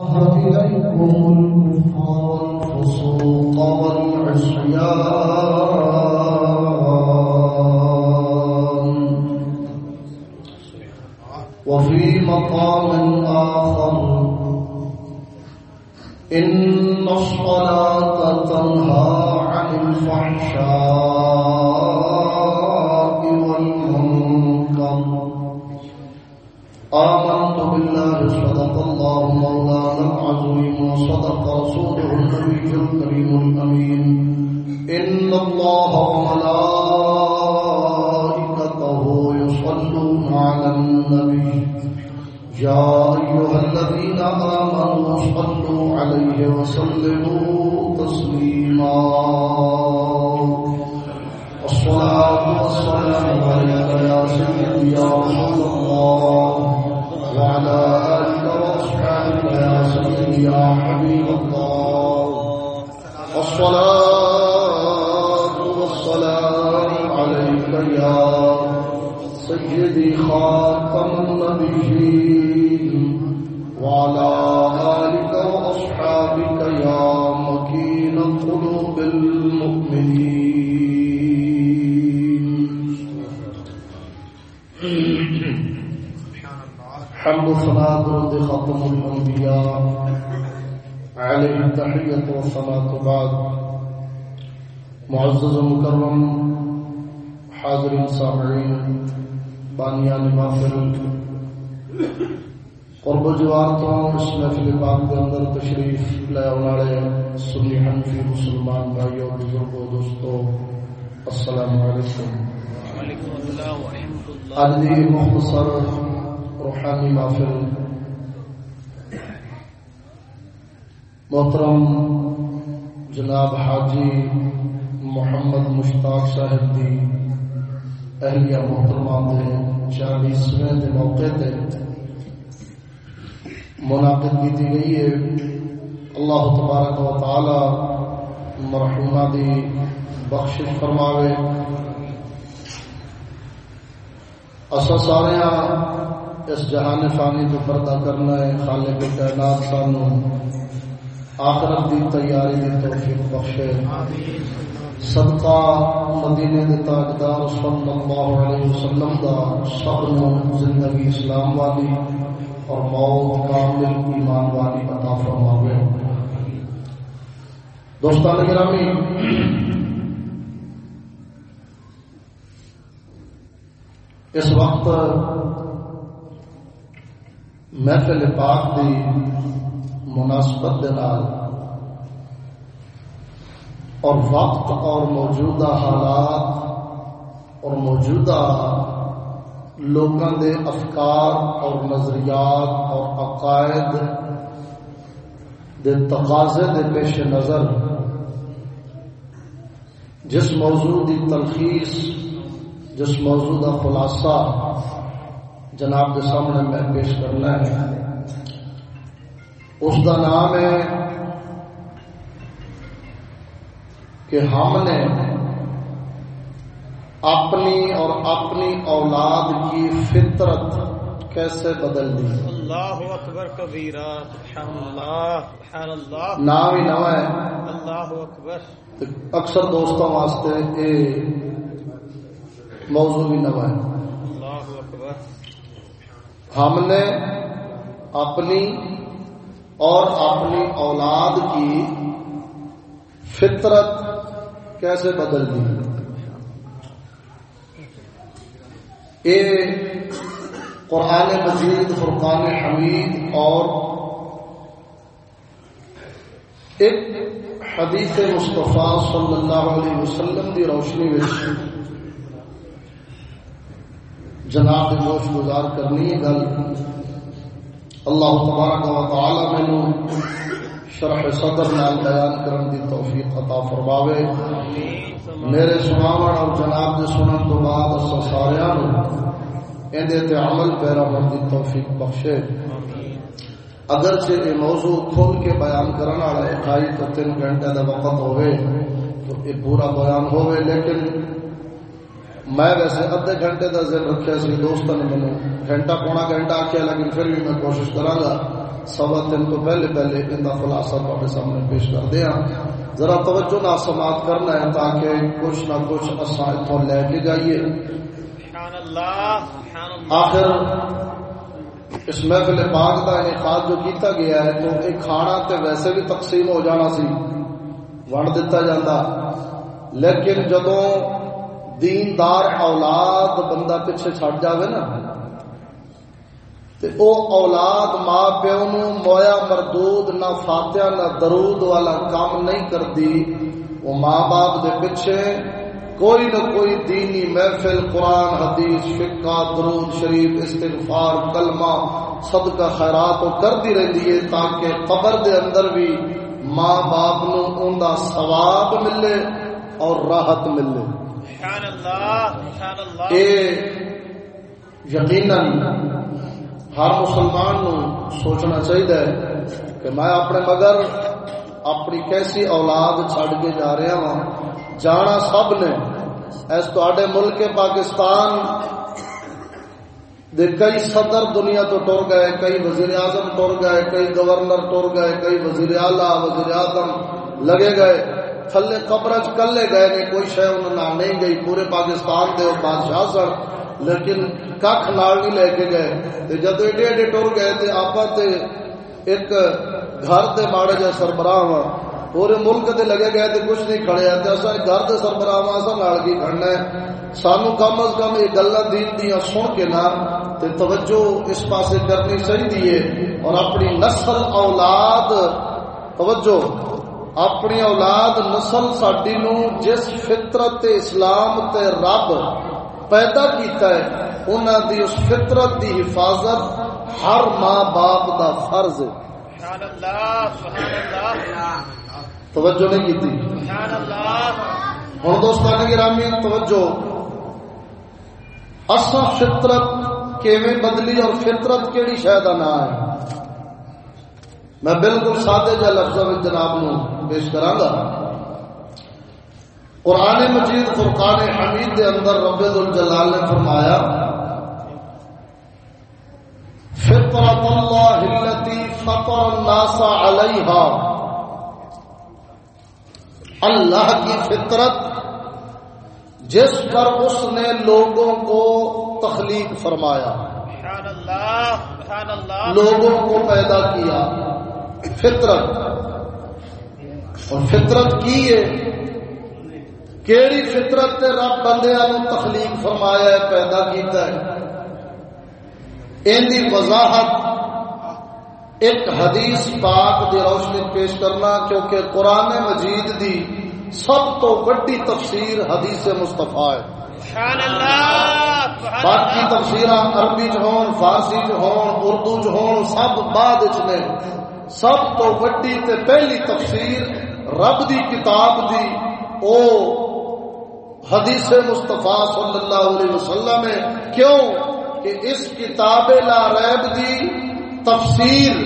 إليكم الكفر والفسوق والعصيان وفي مقام آخر إن الصلاة تنهى عن الفحشاء بالله صدق الله مولانا العظيم وصدق رسوله النبي الكريم الأمين. إن الله وملائكته يصلون على النبي. يا أيها الذين آمنوا صلوا عليه وسلموا تسليما. الصلاة والسلام عليك يا سيدي يا رسول الله. وعلى آلك وأصحابك يا سيدي يا حبيب الله. والسلام عليك يا سيدي خاتم النبيين. صلاة رد ختم الأنبياء. عليه التحية والصلاة بعد. معزز مكرم حاضر سامعين بانیان محفل. قرب جوار تو اس محفل پاک کے اندر تشریف لے والے سنی حنفی مسلمان بھائیوں بزرگوں دوستوں السلام علیکم. آج دی مختصر روحانی محفل محترم جناب حاجی محمد مشتاق صاحب دی اہلیہ محترمہ دے چالیسویں دے موقع تے منعقد کی گئی ہے اللہ تبارک و تعالی مرحومہ دی بخشش فرماوے. اصا سارے اس جہان فانی تو پردہ کرنا ہے، خالق کائنات سانو آخرت دی تیاری دی توفیق بخشے۔ صدقہ مدینے دے تاجدار صلی اللہ علیہ وسلم دا سب زندگی اسلام والی اور موت کامل ایمان والی عطا فرماوے۔ دوستان گرامی، اس وقت محفل پاک دی مناسبت دے نال اور وقت اور موجودہ حالات اور موجودہ لوگوں دے افکار اور نظریات اور عقائد دے تقاضے دے پیش نظر جس موضوع دی تلخیص، جس موضوع کا خلاصہ جناب کے سامنے میں پیش کرنا ہے۔ اس کا نام ہے کہ ہم نے اپنی اور اپنی اولاد کی فطرت کیسے بدل دی؟ اللہ اکبر کبیرہ سبحان اللہ سبحان اللہ نام ہی نو ہے۔ اللہ اکبر۔ اکثر دوستوں واسطے یہ موضوع بھی نو ہے۔ ہم نے اپنی اور اپنی اولاد کی فطرت کیسے بدل دی؟ یہ قرآن مجید، فرقان حمید اور ایک حدیث مصطفیٰ صلی اللہ علیہ وسلم کی روشنی میں جناب جوش گزار کرنی ہے گل۔ اللہ تبارک و تعالی مینو شرح صدر نال بیان کرن دی توفیق عطا فرماوے۔ میرے سناون اور جناب دے سنن تو بعد اس سارے اندے تے عمل پیرا ہون دی توفیق بخشے۔ اگرچہ یہ موضوع کھول کے بیان کرنا والا اٹھائی تو تین گھنٹے کا وقت ہوئے تو یہ پورا بیان ہوئے لیکن میں ویسے ادھے گھنٹے کا ذہن رکھا سی دوستوں نے مینو گھنٹہ پونا گھنٹہ آخیا لیکن پھر بھی میں کوشش کرا گا سوا دن تو پہلے پہلے ان کا خلاصہ تے سامنے پیش کر دیا۔ ذرا توجہ نہ سماعت کرنا ہے تاکہ کچھ نہ کچھ اصا اتوں لے کے جائیے۔ آخر اس محفل پاک کا انعقاد جو کیتا گیا ہے تو یہ کھانا تے ویسے بھی تقسیم ہو جانا سی۔ ونڈ دتا جاتا لیکن جدو دیندار اولاد بندہ پیچھے چڑ جاوے نا۔ تے او اولاد ماں پیو نو مویا مردود نہ فاتحہ نہ درود والا کام نہیں کرتی، وہ ماں باپ دے پیچھے کوئی نہ کوئی دینی محفل، قرآن، حدیث، فقہ، درود شریف، استغفار، کلمہ، صدقہ، خیرات وہ کرتی رہتی ہے تاکہ قبر دے اندر بھی ماں باپ نو ان دا ثواب ملے اور راحت ملے۔ اے یقیناً ہر مسلمان نو سوچنا چاہیے کہ میں اپنے مگر اپنی کیسی اولاد چھڑ کے جا رہا ہوں جانا سب نے اس تے ملک پاکستان دے کئی صدر دنیا تو ٹر گئے، کئی وزیر اعظم ٹر گئے، کئی گورنر ٹر گئے، کئی وزیر اعلی، وزیر اعظم لگے گئے۔ تھلے قبر کلے گئے نہیں کوئی شہ انہوں نہیں گئی، پورے پاکستان دے بادشاہ سن۔ لیکن کھ نال نہیں لے کے گئے۔ جدو ایڈے ایڈے ٹر گئے تے آپ تے ایک گھر دے ماڑے جا سربراہ ہاں پورے ملک دے لگے گئے تے کچھ نہیں کھڑے تے اسا گھر دے سربراہ ہاں اسا نال کی کھڑنا ہے؟ سانو کم از کم یہ گلاں دین دیاں سن کے نا، تے توجہ اس پاسے کرنی چاہیے اور اپنی نسل اولاد، توجہ۔ اپنی اولاد نسل ساڈی نو جس فطرت اسلام تے رب پیدا کیتا ہے انہوں دی اس فطرت دی حفاظت ہر ماں باپ دا فرض ہے۔ سبحان اللہ سبحان اللہ توجہ نہیں کی ہوں دوستان گرامی توجہ۔ اصا فطرت کیویں بدلی اور فطرت کیڑی شاید نہ ہے؟ میں بالکل سادے جا لفظ جناب نو پیش کرا گا قرآن مجید فرقان حمید دے اندر رب الجلال نے فرمایا فطرت اللہ التي فطر الناس علیہا۔ اللہ کی فطرت جس پر اس نے لوگوں کو تخلیق فرمایا۔ لوگوں کو پیدا کیا۔ فطرت۔ اور فطرت کی ہے؟ کیڑی فطرت تے رب بندیاں نو تخلیق فرمایا ہے پیدا کیتا ہے۔ ان دی وضاحت ایک حدیث پاک دی روشنی پیش کرنا کیونکہ قرآن مجید دی سب تو بڑی تفسیر حدیث مصطفیٰ ہے۔ باقی تفسیر عربی چ ہون فارسی چ ہون اردو چ ہون سب بعد نے۔ سب تو بڑی تے پہلی تفسیر رب دی کتاب دی او حدیث مصطفیٰ صلی اللہ علیہ وسلم ہے۔ کیوں؟ کہ اس کتاب لا ریب دی تفسیر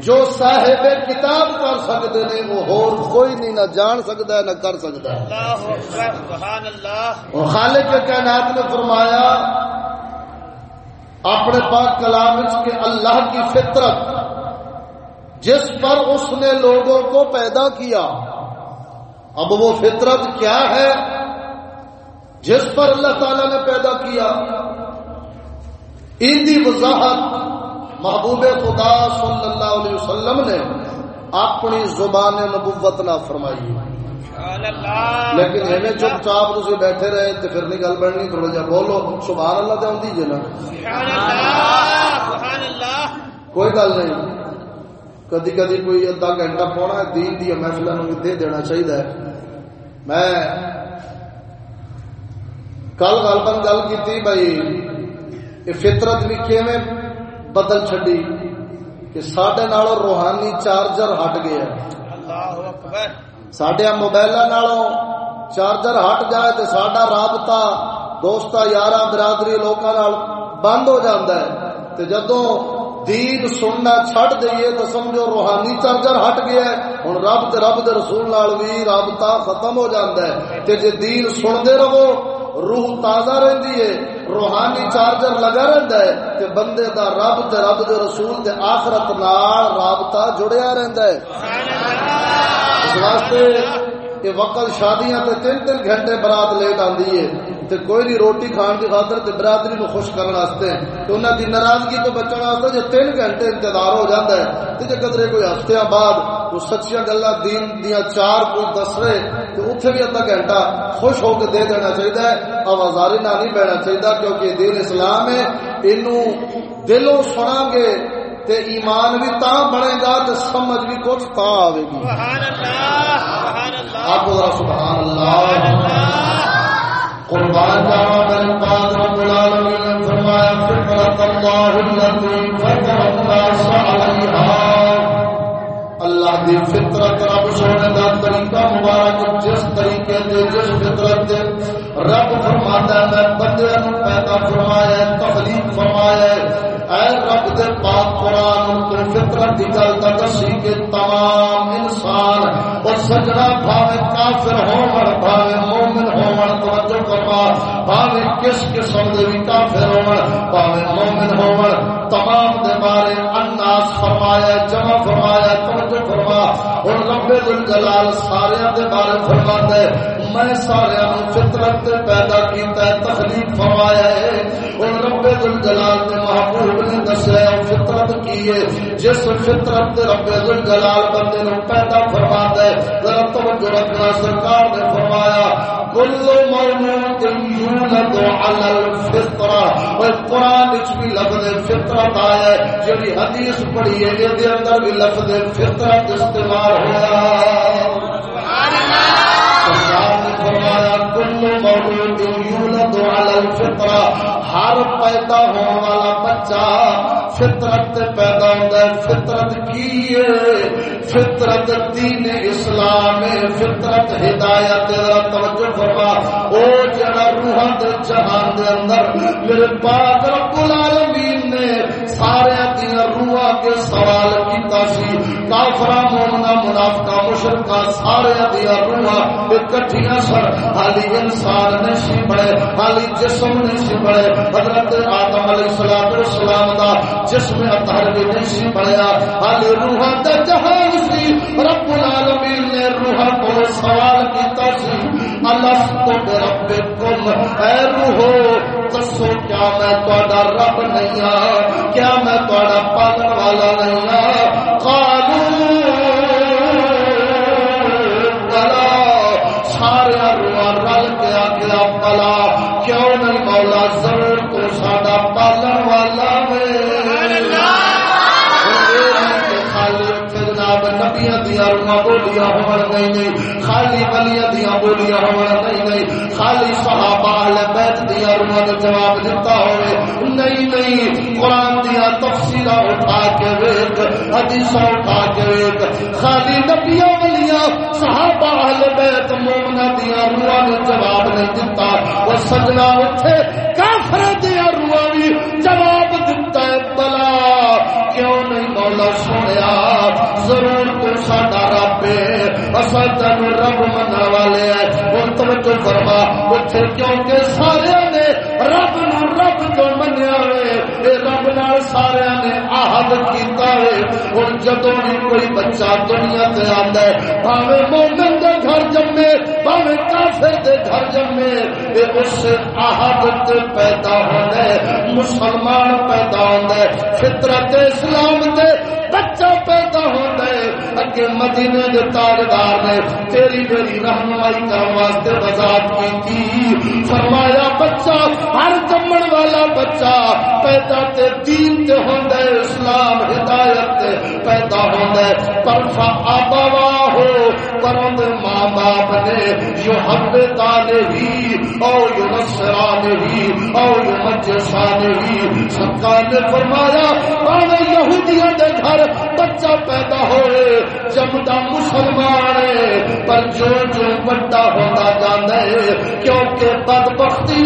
جو صاحب کتاب کر سکتے ہیں وہ اور کوئی نہیں نہ جان سکتا ہے نہ کر سکتا ہے۔ اور خالق کائنات نے فرمایا اپنے پاک کلام کے اللہ کی فطرت جس پر اس نے لوگوں کو پیدا کیا۔ اب وہ فطرت کیا ہے؟ جس پر اللہ تعالی نے پیدا کیا۔ ان کی وضاحت محبوب خدا صلی اللہ علیہ وسلم نے اپنی زبان نبوت نہ فرمائی۔ لیکن ہمیں چپ چاپ تھی بیٹھے رہے تو پھر نہیں گل بننی تھوڑا جا بولو۔ سبحان اللہ تو آتی جی نا۔ کوئی گل نہیں۔ کدی کدی کوئی ادھا گھنٹہ پونا دین دیا محفلوں دے دینا چاہیے میں کل بن گل کی بھائی یہ فطرت بھی کیویں بدل چڈی کہ سڈے روحانی چارجر ہٹ گیا سڈیا موبائل چارجر ہٹ جائے تو سڈا رابطہ دوست یار برادری لوگوں بند ہو جاتا ہے جدو دین سننا چھڈ دئیے تو سمجھو روحانی چارجر ہٹ گیا ہے۔ ہوں رب رب دے رسول بھی رابطہ ختم ہو جاتا ہے۔ جی دین سنتے رہو، روح تازہ رہندی ہے، روحانی چارجر لگا رہندا ہے، تے بندے دا رب تے رب دے رسول تے آخرت نال رابطہ جڑیا رہندا ہے۔ اس واسطے کہ وقت شادیاں تے تین تین گھنٹے برات لیٹ آندی ہے تے کوئی نہیں روٹی کھان دی خاطر تے برادری نو خوش کرن واسطے تے انہاں دی ناراضگی تو بچن واسطے جو تین گھنٹے انتظار ہو جاندا ہے تے جے قدرے کوئی ہفتیاں بعد وہ سچیاں گلاں دین دیاں چار کوئی دس رہے تے اوتھے بھی ادھا گھنٹہ خوش ہو کے دے دینا چاہیے ہے آوازاری نہ نہیں بہنا چاہیے کیونکہ دین اسلام ہے، اینو دلوں سنا گے تے ایمان بھی تا بنے گا تے سمجھ بھی کچھ تا آئے گی۔ سبحان اللہ سبحان اللہ۔ آپ سبحان اللہ۔ قربان جاوا میرے پاک رب العالمین نے فرمایا فطرت اللہ الذی فطر الناس علیہا اللہ دی فطرت رب سونے دا طریقہ مبارک جس طریقے دے، جس فطرت دے، رب فرماتا ہے میں بندے نو پیدا فرمایا ہے تخلیق فرمایا ہے۔ اے رب دے پاک قرآن تو فطرت دی گل تا دسی کہ تمام انسان او سجنا بھاوے کافر ہون بھاوے مومن ہون توجہ کروا بھاوے کس قسم دے بھی کافر ہون بھاوے مومن ہون تمام دے بارے الناس فرمایا، جمع فرمایا اور رب جلال سارے دے بارے فرماتا ہے میں سارے فطرت پیدا کیتا ہے تخلیق فرمایا ہے رب الجلال نے محبوب نے دسیا فطرت کی ہے۔ جس فطرت رب الجلال بندے نو پیدا فرماتا ہے، ذرا توجہ رکھنا سرکار نے فرمایا کل مولود یولد علی الفطرہ۔ اور قرآن وچ بھی لفظ فطرت آیا ہے، جڑی حدیث پڑھی ہے، یہ دے اندر بھی لفظ فطرت استعمال ہوا سبحان اللہ۔ نے فرمایا کل مولود علی الفطرہ ہر پیدا ہونے والا بچہ فطرت پیدا ہوتا ہے، فطرت کی فطرت دین اسلام فطرت ہدایت توجہ فرما۔ او جڑا روحاں دے جہان دے اندر میرے پاک رب العالمین نے سارے دیا روحاں کے سوال کیتا سی۔ کافرا مومنا سارے دیا سن۔ حالی انسان نے حالی جسم نے حضرت آدم علیہ السلام دا جسم اطہر بھی نہیں بڑیا حالی روحاں دا جہان سی، رب العالمین نے روحاں کو سوال کیتا سی۔ الست بربکم، اے روحو، دسو کیا میں رب نہیں ہاں کیا میں پالن والا نہیں ہاں؟ نبیاں صحابہ اہل بیت مومنا دیا روح نے جواب نہیں دیتا وہ سجنا اٹھے کافر دیا روح بھی جواب دیتا ہے، بلا، کیوں نہیں مولا سنیا؟ ضرور تو ساڈا رب ہے اصا تین رب من والے ہیں ہوں توجہ فرما اتنے کیونکہ سارے نے رب تو منیا ہوئے رب نال سارے نے آہد کیتا ہے۔ ہوں جدو بھی کوئی بچہ دنیا تے آتا ہے پاوے مومن دے گھر جمے پاوے کافر دے گھر جمے، اے اس آہد تے پیدا ہوتا ہے، مسلمان پیدا ہوتا ہے، فطرت اسلام تے ہے مدینے دے تاجدار نے تیری میری رہنمائی کرنے واسطے وضاحت کی فرمایا، بچہ، ہر جمن والا بچہ پیدا تے دین تے ہوندا ہے، اسلام ہدایت تے پیدا ہوندا ہے۔ پر فابوا ہو پر ماں باپ نے جو حب ہی، او یو نصران ہی، او یو مجسان ہی سرکار نے فرمایا پاوے یہودیاں دے گھر بچہ پیدا ہوئے جمدا مسلمان پر جو جو بڑا ہوتا جانا ہے، کیونکہ بد بختی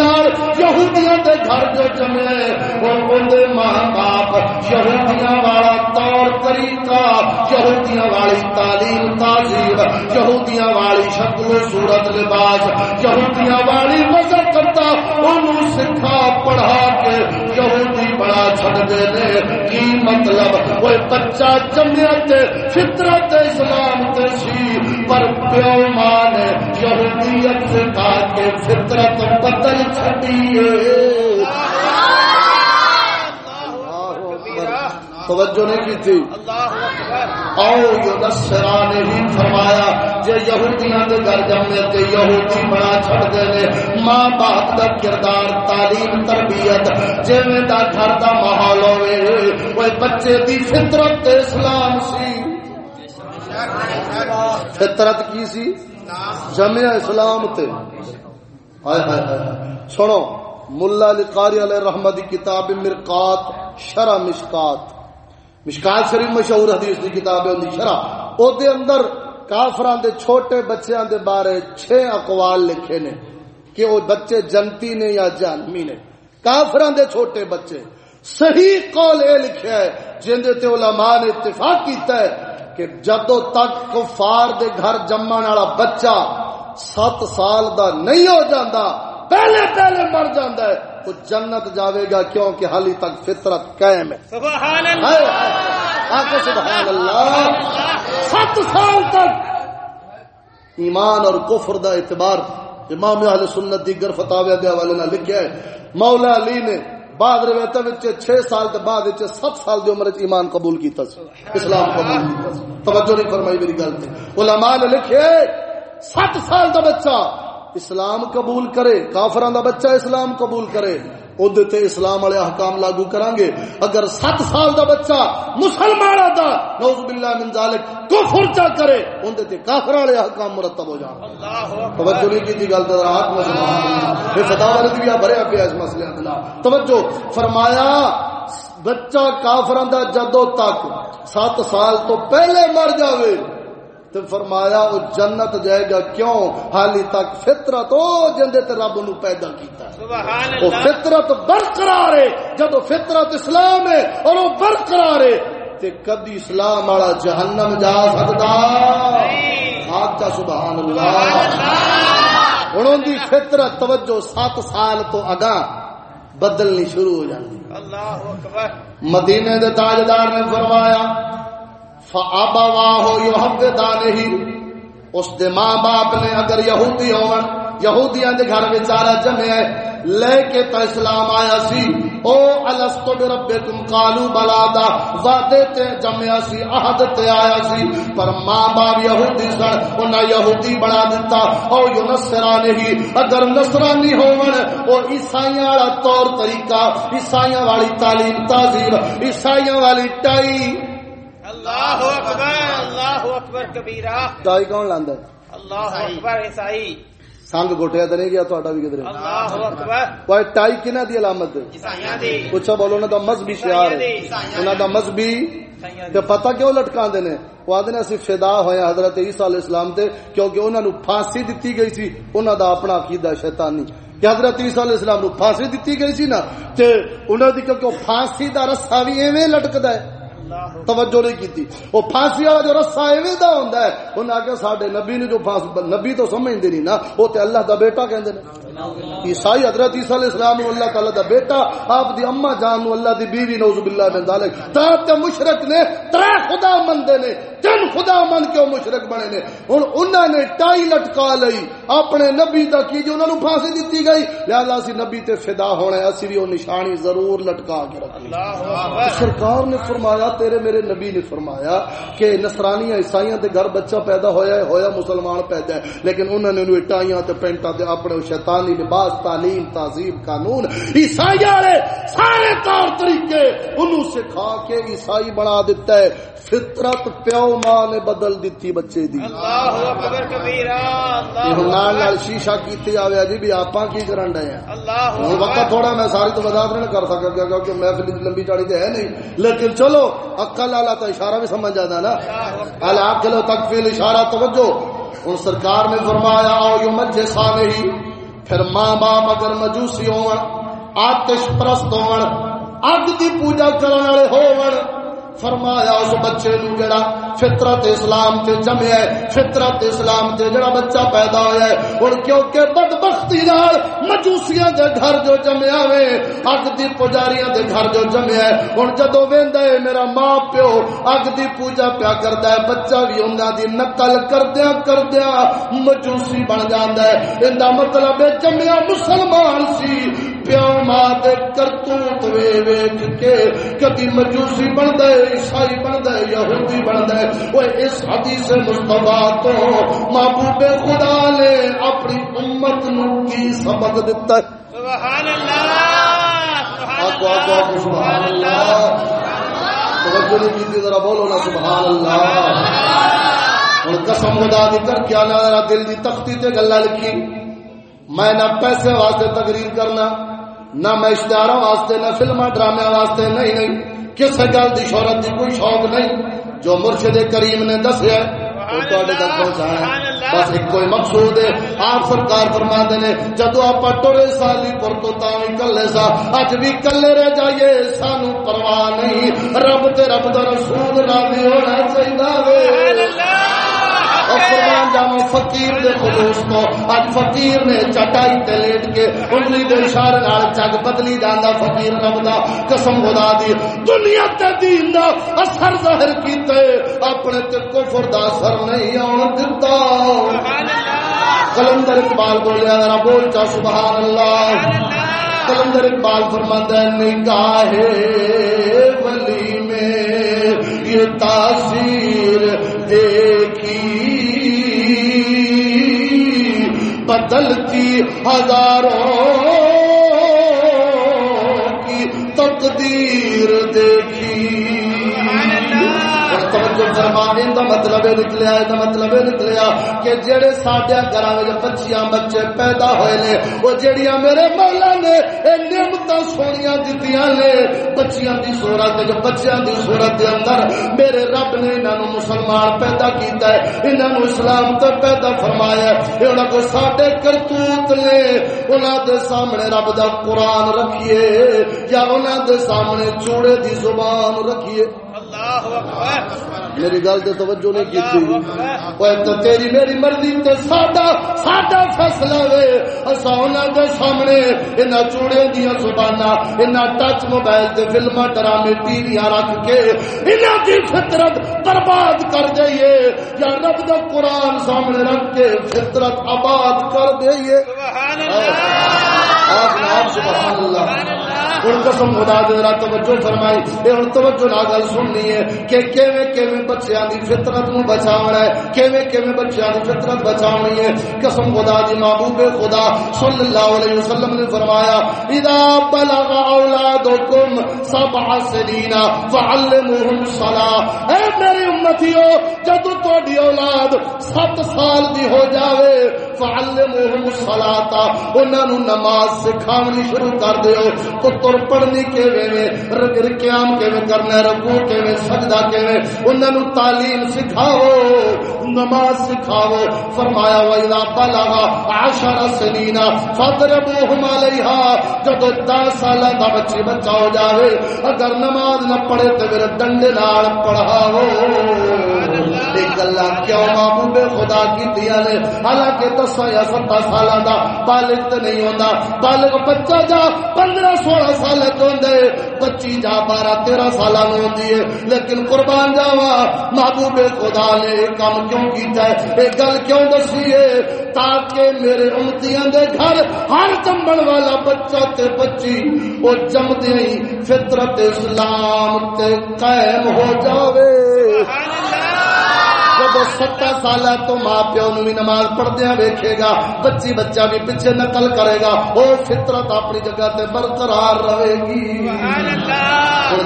یہودیاں دے گھر جو جمے اور اندر ماں باپ یہودیاں والا طور طریقہ، یہودیاں والی تعلیم تعلیم تاثیر یہودیاں والی شکل و صورت لباس یہودیاں والی مذہب کرتا سکھا پڑھا کے یہودی بڑا چھڑ دے دے کی مطلب؟ وہ بچہ جمیا تے فطرت اسلام تے سی پر پیو ماں نے یہودیت سکھا کے فطرت بدل چھٹی توجہ نہیں کی تھی؟ او جو نصرا نے ہی فرمایا جے یہودیاں دے گھر جمے تے یہودی بڑا چھڑ دے نے ماں باپ دا کردار، تعلیم، تربیت، جویں دا گھر دا ماحول ہوے اوے بچے دی فطرت تے اسلام سی۔ فطرت کی سی؟ جمع اسلام تے۔ ہائے ہائے ہائے سنو، ملا علی قاری علیہ رحمت کتاب مرقات، شرح مشکات۔ مشکات شریف مشہور حدیث دی کتاب ہے شرح۔ او دے اندر کافران دے چھوٹے بچیاں دے بارے چھ اقوال لکھے نے کہ وہ بچے جنتی نے یا جانمی نے۔ کافران دے چھوٹے بچے۔ صحیح قول اے لکھے ہے جن دے تے علماء نے اتفاق کیتا ہے کہ جدو تک کفار دے گھر جمعن والا بچہ سات سال دا نہیں ہو جاندہ پہلے پہلے مر جاندہ ہے تو جنت جاوے گا کیونکہ حالی تک فطرت قائم ہے۔ سبحان اللہ! سبحان اللہ۔ سات سال تک ایمان اور کفر دا اعتبار امام اہل سنت دیگر فتاوی دے حوالے نہ لکھیا ہے۔ مولا علی نے بعد روایت وچ 6 سال دے بعد وچ 7 سال دی عمر وچ ایمان قبول کیتا سی۔ اسلام قبول کیتا سی۔ توجہ نہیں فرمائی میری گل تے۔ علماء نے لکھے 7 سال دا بچہ اسلام قبول کرے کافران دا بچہ اسلام قبول کرے۔ اودے تے اسلام والے احکام لاگو کران گے اگر 7 سال دا بچہ مسلمان دا نعوذ باللہ من ذالک کفر چا کرے اودے تے کافر والے احکام مرتب ہو فتاوا رضی اللہ بھریا پیا اس اندر توجہ فرمایا بچہ کافران دا جدو تک 7 سال تو پہلے مر جاوے تو فرمایا وہ جنت جائے گا کیوں؟ حالی تک فطرت او جندے تے رب نو پیدا کیتا ہے۔ سبحان وہ فطرت برقرار ہے۔ جب فطرت اسلام ہے اور وہ برقرار ہے تے کدی اسلام والا جہنم جا سکتا۔ آجا سبحان اللہ۔ ہوں دی فطرت توجہ سات سال تو اگاں بدلنی شروع ہو جاتی مدینے دے تاجدار نے فرمایا فآبا واہو یحبدانہ ہی اس دے ماں باپ نے اگر یہودی ہون، یہودیاں دے گھر بیچارہ جمع ہے، لے کے تو اسلام آیا سی۔ او الستو بربکم قالو بلا دا، وعدے تے جمع سی، عہد تے آیا سی۔ پر ماں باپ یہودی سن، انہاں یہودی بنا دیتا او یونسرانی ہی اگر نصرانی ہون، او عیسائیاں والا طور طریقہ، عیسائیاں والی تعلیم تہذیب عیسائیاں والی ٹائی۔ اللہ اکبر اللہ اکبر کبیرہ۔ دائی کون لاندا ہے اللہ اکبر عیسائی۔ سنگ تے نہیں گیا تہاڈا کدھر اللہ اکبر۔ کوئی ٹائی کنا دی علامت؟ عیسائیاں دی۔ بولو انہاں دا مذہبی شعار انہاں دا مذہبی تے پتہ کیوں لٹکاندے نے؟ او آدھے اسی فدا ہویا حضرت عیسی علیہ السلام تے کیونکہ انہاں نو پھانسی دتی گئی سی۔ انہاں دا اپنا عقیدہ شیطانی۔ کہ حضرت عیسیٰ علیہ السلام نو پھانسی دتی گئی سی نا تے انہاں دی کیونکہ پھانسی دا رسا وی ایویں لٹکدا ہے۔ توجہ نہیں کیتی۔ وہ پھانسی والا جو رسا ایویں دا ہوندا ہے، انہاں کہ ساڈے نبی نے جو نبی تو سمجھندے نہیں نا او تے اللہ دا بیٹا کہندے نے۔ عیسائی حضرت عیسی علیہ السلام نو اللہ تعالی دا بیٹا آپ دی اما جان نو اللہ دی بیوی نعوذ باللہ من ذالک۔ تا تے مشرک نے ترے خدا مندے نے تین خدا من کے مشرک بنے نے۔ ہن انہاں نے ٹائی لٹکا لئی اپنے نبی دا کی جو انہاں نو پھانسی دتی گئی۔ لہذا اسی نبی تے فدا ہونا ہے اسی بھی وہ نشانی ضرور لٹکا کے رکھنی اللہ سرکار نے فرمایا تیرے میرے نبی نے فرمایا کہ نصرانیاں عیسائیاں دے گھر بچہ پیدا ہویا ہے ہویا مسلمان پیدا ہے۔ لیکن انہوں نے انہوں اٹائیاں تے پینٹاں تے اپنے شیطانی لباس تعلیم تہذیب قانون عیسائی والے سارے طور طریقے انہوں سکھا کے عیسائی بنا دیتا ہے۔ فطرت پیو ماں نے بدل دیتی بچے دی۔ اللہ اللہ شیشہ کیتے آوے جی بھی آپاں کی کرن ڈے ہیں۔ اللہ وقت تھوڑا میں ساری تو وضاحت نہیں کر سکا کیونکہ محفل لمبی چاڑی تو ہے نہیں۔ لیکن چلو عقل والا تو اشارہ بھی سمجھ جاتا نا۔ العقل و تکفیل اشارہ توجہ۔ ہوں سرکار نے فرمایا او یو مجھے سانے ہی۔ پھر ماں باپ اگر مجوسی ہون، آتش پرست ہون اگ دی پوجا کرن والے ہون فرمایا اس بچے نو جڑا فطرت اسلام تے جمع ہے، فطرت اسلام تے جڑا بچہ پیدا ہویا ہے ہن کیونکہ بدبختی نال مجوسیاں دے گھر جو جمیا وے اگ دی پجاریاں دے گھر جو جمیا ہے ہن جدوں ویندا ہے، میرا ماں پیو اگ دی پوجا پیا کردا ہے، بچہ وی انہاں دی نقل کردیاں کردیاں مجوسی بن جاندا ہے۔ ایندا مطلب ہے جمیا مسلمان سی پیو ماں دے کرتوت وے ویکھ کے کبھی مجوسی بندا ہے عیسائی بنتا ہے یہودی بنتا ہے۔ وہ اس حدیث مصطفیٰ تو محبوب خدا نے اپنی امت نو کی سبق دیتا ہے۔ سبحان اللہ آکو آکو سبحان اللہ۔ توجہ نہیں کی ذرا بولو نا سبحان اللہ۔ ہوں قسم خدا دی کر کے آنا ذرا دل دی تختی تے گلا لکھی۔ میں نہ پیسے واسطے تقریر کرنا۔ نہ میں اشتہار واسطے نہ فلما ڈرامے واسطے نہیں نہیں کس گل کی شہرت کی کوئی شوق نہیں۔ جو مرشد کریم نے دسیا تک پہنچایا بس ایک کوئی مقصود ہے۔ آپ سرکار فرما نے جدو آپ ٹورے سالی پر تو کلے سا اج بھی کلے رہ جائیے سانو پرواہ نہیں۔ رب تے رب دا رسول راضی ہونا چاہیے قربان جاوا فقیر دے خلوص کو اج فقیر نے چٹائی تے لیٹ کے انگلی دے اشارے نال جگ بدلی جاندا فقیر رب دا، قسم خدا دی۔ دنیا تے دین دا اثر ظاہر کیتے، اپنے تے کفر دا اثر نہیں آن دتا۔ کلندر اقبال بولیا ذرا بول چا سبحان اللہ کلندر اقبال فرماتا ہے، نگاہ ولی میں یہ تاثیر دیکھی بدلتی ہزاروں کی تقدیر دیکھی۔ توجہ فرمانے دا مطلب نکلیا دا مطلب نکلیا کہ جڑے ساڈے گھراں وچ بچیاں بچے پیدا ہوئے نے او جڑیاں میرے مولا نے دتیاں نے بچیاں دی صورت بچیاں دی صورت دے اندر۔ میرے رب نے انہاں نو مسلمان پیدا کیتا ہے، انہاں نو اسلام تے پیدا فرمایا ہے۔ انہاں کو ساڈے کرتوت نے، انہاں دے سامنے رب دا قرآن رکھیے، یا انہاں دے سامنے چوڑے دی زبان رکھیے۔ میری گل تو توجہ نہیں کی تو تیری میری مرضی تے ساڈا ساڈا فیصلہ وے۔ اسا انہاں دے سامنے انہاں چوڑے دیاں زباناں انہاں ٹچ موبائل تے فلماں ڈرامے ٹی وی رکھ کے انہاں دی فطرت برباد کر دئیے۔ یا رب دا قرآن سامنے رکھ کے فطرت آباد کر دئیے۔ سبحان اللہ۔ سبحان اللہ۔ ہوں قسم خدا دے رہا توجہ فرمائی۔ یہ ہوں توجہ نہ گل سننی ہے کہ کیویں کیویں بچیاں دی فطرت نو بچاونا ہے، کیویں کیویں بچیاں دی فطرت بچاونی ہے۔ قسم خدا دی محبوب خدا صلی اللہ علیہ وسلم نے فرمایا، اذا بلغ اولادکم سبع سنین فعلموهم الصلاة اے میری امتیو، جب تہاڈی اولاد 7 سال دی ہو جاوے فعلموهم الصلاة انہاں نو نماز سکھاونی شروع کر دیو۔ تو اور پڑھنی کے وے؟ قیام کے وے کرنا رکو کے وے سجدہ کے وے انہاں نو تعلیم سکھاؤ، نماز سکھاؤ۔ فرمایا و اذا عشر سنین فضربوهم علیها جب 10 سال دا بچی بچہ ہو جاوے، اگر نماز نہ پڑھے تے پھر ڈنڈے نال پڑھاؤ ایک اللہ کیوں خدا کی نے؟ حالانکہ دسا یا ستہ سالہ دا بالغ تے نہیں ہوندا۔ بالغ بچہ جا 15 16 سال ہوندے بچی جا بارہ تیرہ سال ہوندی ہے۔ لیکن قربان جاوا محبوب خدا نے یہ کام کیوں کیتا ہے؟ یہ گل کیوں دسی ہے؟ تاکہ میرے امتیاں دے گھر ہر جمبن والا بچہ تے بچی وہ جمدے فطرت اسلام تے قائم ہو جاوے۔ سبحان اللہ۔ جب ستر سال تو ماں پیو نو بھی نماز پڑھدیا ویکھے گا بچی بچہ بھی پیچھے نقل کرے گا وہ فطرت اپنی جگہ تے برقرار رہے گی۔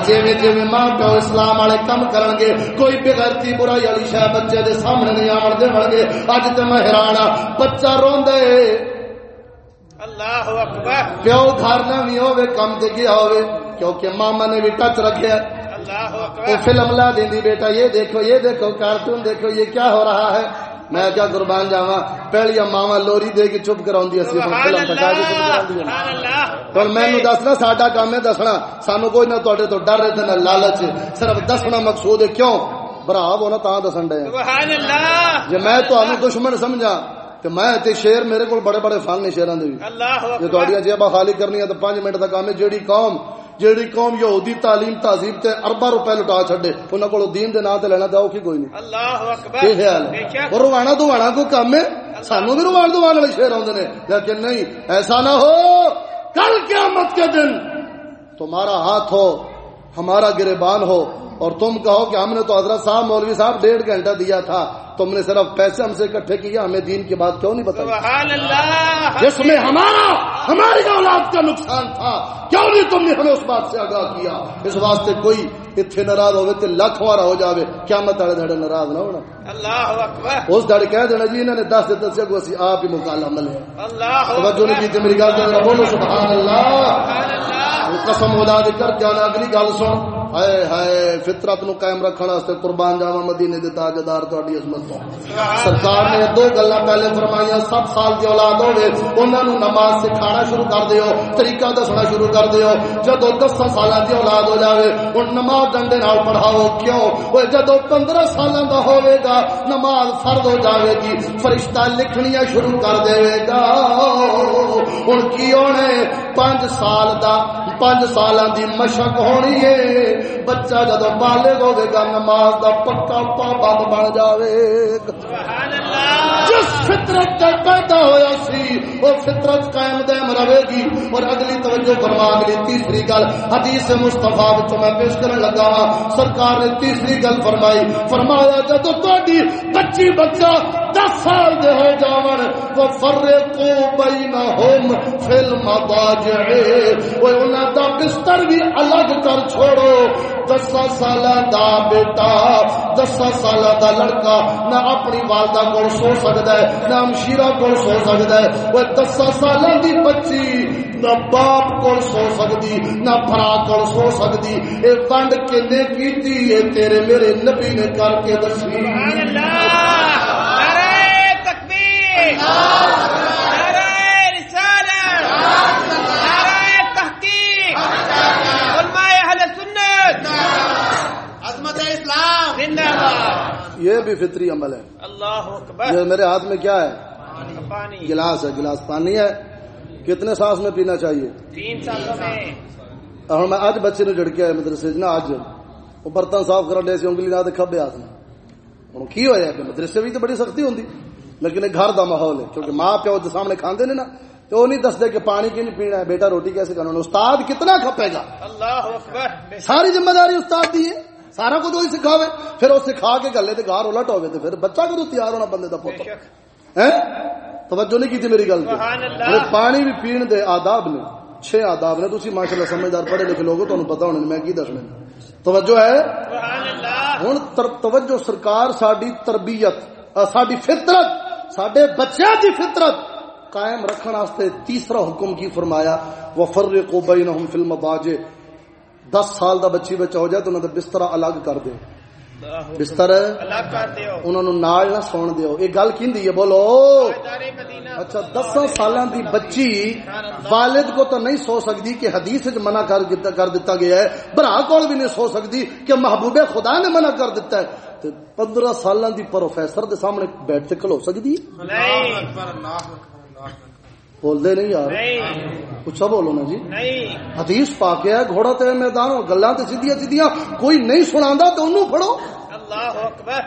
جی جی ماں پیو اسلام والے کم کرن گے کوئی بغیرتی برائی والی شاید بچے دے سامنے نہیں آن دے گے۔ اج تو میں حیران بچہ روندے اللہ اکبر۔ پیو گھر نہ بھی ہوے کم تے گیا ہوے کیونکہ ماما نے بھی ٹچ رکھے وہ فلم لا دیں بیٹا یہ دیکھو یہ دیکھو کارٹون دیکھو یہ کیا ہو رہا ہے؟ میں کیا قربان جاوا پہلی ماوا لوری دے کے چپ کرا اللہ سبحان اللہ۔ ہوں مینو دسنا ساڈا کام ہے دسنا۔ سانو کوئی نہ تے تو ڈر ہے نہ لالچ صرف دسنا مقصود ہے کیوں؟ برا نہ تا دسن ڈے سبحان اللہ۔ جی میں تمہیں دشمن سمجھا تو میں تے شیر میرے کو بڑے بڑے فن نے شیران دے۔ بھی اللہ جی جیبا خالی کرنی ہے تو پانچ منٹ کا کام ہے جیڑی قوم جیڑی قوم یہودی تعلیم تہذیب تے اربا روپے لٹا چھڈے انہاں کولوں دین دے نام تے لینا تے اوکھی کوئی نہیں۔ اللہ اکبر۔ کی خیال ہے اور روانا دوانا کو کام ہے؟ سانو بھی روان دوان والے شیر آدھے نے لیکن نہیں ایسا نہ ہو۔ کل قیامت کے دن تمہارا ہاتھ ہو ہمارا گریبان ہو اور تم کہو کہ ہم نے تو حضرت صاحب مولوی صاحب ڈیڑھ گھنٹہ دیا تھا۔ تم نے صرف پیسے ہم سے اکٹھے کیا ہمیں دین کی بات کیوں نہیں بتائی؟ جس میں ہمارا ہماری اولاد کا نقصان تھا۔ کیوں نہیں تم نے ہمیں اس بات سے آگاہ کیا؟ اس واسطے کوئی اتنے ناراض ہوئے تو لکھ وارا ہو جاوے۔ کیا مت والے دھڑے ناراض نہ ہونا۔ اللہ اکبر۔ اس دھڑے کہہ دینا جی انہوں نے دس دیتا سی اگو اسی آپ ہی مکال عمل ہے اللہ توجہ نہیں کی تھی میری گل بولو سبحان اللہ۔ قسم خدا دی کر جانا اگلی گل سن۔ ہائے ہائے، فطرت نو قائم رکھن واسطے قربان جاواں مدینے دے تاجدار تہاڈی عظمت تو سرکار نے دو گلاں پہلے فرمائیاں، سب سال دی اولاد ہوے انہاں نو نماز سکھانا شروع کر دیو، طریقہ دسنا شروع کر دیو۔ جدوں 10 سالاں دی اولاد ہو جاوے، ہن نماز ڈنڈے نال پڑھاؤ، کیوں؟ او جدوں 15 سالاں دا ہوے گا، نماز فرض ہو جاوے گی، فرشتہ لکھنیاں شروع کر دے گا۔ ہن کی ہونے 5 سال دا 5 سالاں دی مشق ہونی ہے بچہ جدو بالغ ہوے گا، نماز دا پکا پابند بن جاوے۔ گا سبحان اللہ جس فطرت کا پیدا ہویا سی، وہ فطرت قائم دائم رہے گی۔ اور اگلی توجہ فرما، اگلی تیسری گل۔ حدیث مصطفیٰ وچ میں پیش کرن لگا ہاں سرکار نے تیسری گل فرمائی۔ فرمایا، جدو تہاڈی بچی بچہ دس سال دے ہو جاون، وہ فرقو بینہم فی المضاجع۔ وہ انہاں دا بستر بھی الگ کر چھوڑو۔ دس سالاں دا بیٹا، دس سالاں دا لڑکا نہ اپنی والدہ کول سو سکدا ہے، نہ امشیرہ کول سو سکدا ہے۔ وہ دس سالاں دی بچی نہ باپ کول سو سکدی نہ بھرا کول سو سکدی اے ونڈ کنے کیتی، اے تیرے میرے نبی نے کر کے دسی۔ سبحان اللہ! یہ بھی فطری عمل ہے۔ اللہ اکبر۔ یہ میرے ہاتھ میں کیا ہے؟ پانی۔ گلاس ہے گلاس پانی ہے۔ کتنے سانس میں پینا چاہیے؟ تین میں۔ اور میں اج بچے نو جڑکیا ہے مدرسے چ نا اج وہ برتن صاف کرن ڈے سی انگلی نہ کھبے ہاتھ میں ہن کی ہویا کہ مدرسے بھی تو بڑی سختی ہوندی۔ لیکن گھر دا ماحول ہے کیونکہ ماں پیو دے سامنے کھاندے نے نا تو وہ نہیں دستے کہ پانی کیوں نہیں پینا ہے؟ بیٹا روٹی کیسے ہے؟ استاد کتنا کھپے گا؟ اللہ اکبر ساری ذمہ داری استاد دی ہے۔ سارا کچھ وہی سکھاوے۔ پھر وہ سکھا کے گلے تے گار الٹ ہوے تے پھر بچہ کدو تیار ہونا بندے دا شک۔ ہیں؟ توجہ نہیں کی تھی میری گل تے۔ اللہ۔ پانی بھی پین دے آداب نے چھ آداب نے۔ تسی ماشاءاللہ سمجھدار پڑھے لکھے لوگ تانوں پتہ ہونے میں کی دسنا توجہ ہے؟ سبحان اللہ۔ ہن تر- توجہ سرکار ساڈی تربیت۔ ساری فطرت سڈے بچوں کی فطرت قائم رکھنے واسطے تیسرا حکم کی فرمایا وفر کو بین فلم باجے دس سال دا بچی بچہ ہو جائے تو انہوں نے بستر الگ کر دے۔ بستر اللہ کر دیو انہاں نو نال نہ سون دیو یہ گل کیندی ہے بولو اچھا دساں سالاں دی بچی والد کو تو نہیں سو سکتی کہ حدیث وچ منع کر دیتا گیا ہے برا کول بھی نہیں سو سکتی کہ محبوب خدا نے منع کر دیتا ہے تے پندرہ سالاں دی پروفیسر دے سامنے بیٹھ کے کھلو سکتی نہیں اکبر اللہ اکبر اللہ اکبر بول دے نہیں۔ یار کچھ بولو نا جی۔ حدیث پا کے ہے گھوڑا تے میدان گلاں تے سیدھیاں سیدھیاں کوئی نہیں اونوں پھڑو۔ اللہ اکبر۔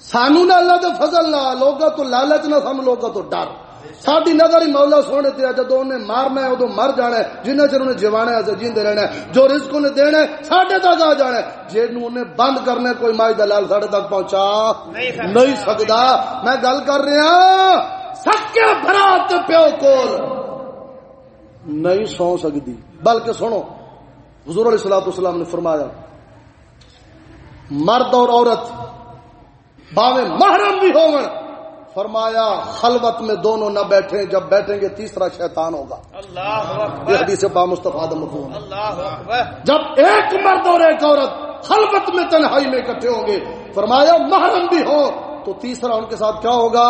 سانو نہ اللہ دے فضل نہ لوگا تو لالچ نہ سانو لوگا تو ڈر۔ ساری نظر ہی مولا سونے تے جدو انہیں مارنا ہے ادو مر جانا ہے۔ جنہ چر انہیں جوانا ہے جیندے رہنا ہے۔ جو رزق انہیں دینا ہے ساڈے تک آ جانا ہے۔ جنوں انہیں بند کرنا ہے کوئی مائی دلال ساڈے تک پہنچا نہیں سکتا۔ میں گل کر رہا سکے برات پیو کول۔ نہیں سو سکتی بلکہ سنو حضور علیہ الصلوۃ والسلام نے فرمایا مرد اور عورت باوے محرم بھی ہون فرمایا خلوت میں دونوں نہ بیٹھیں جب بیٹھیں گے تیسرا شیطان ہوگا۔ اللہ یہ اکبر حدیث با مصطفیٰ مفہوم اللہ جب ایک مرد اور ایک عورت خلوت میں تنہائی میں اکٹھے ہوں گے فرمایا محرم بھی ہو۔ تو تیسرا ان کے ساتھ کیا ہوگا؟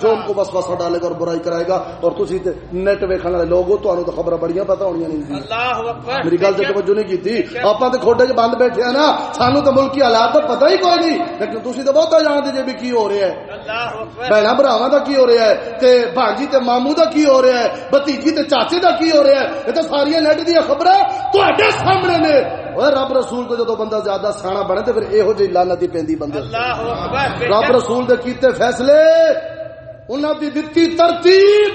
جو ان کو بس بسا ڈالے گا اور برائی کرائے گا۔ اور تھی نیٹ ویکن والے لوگ ہو تو خبر بڑی پتا ہونی نہیں میری گل سے توجہ نہیں کی آپ تو کھوٹے چ بند بیٹھے ہیں نا سانو تو ملکی حالات تو پتہ ہی کوئی نہیں۔ لیکن تھی تو بہت جانتے جی بھی کی ہو رہا ہے۔ بہنا براوا کا کی ہو رہا ہے؟ تے بھانجی تے مامو دا کی ہو رہا ہے؟ بتیجی تے چاچے دا کی ہو رہا ہے؟ یہ تو ساری نیٹ دیا خبر تے سامنے نے۔ رب رسول کو جدو بندہ زیادہ سیاح بنے تو پھر یہو جی لانتی پی بندے۔ اللہ اکبر۔ رب رسول دے کیتے فیصلے انہوں دی دتی ترتیب۔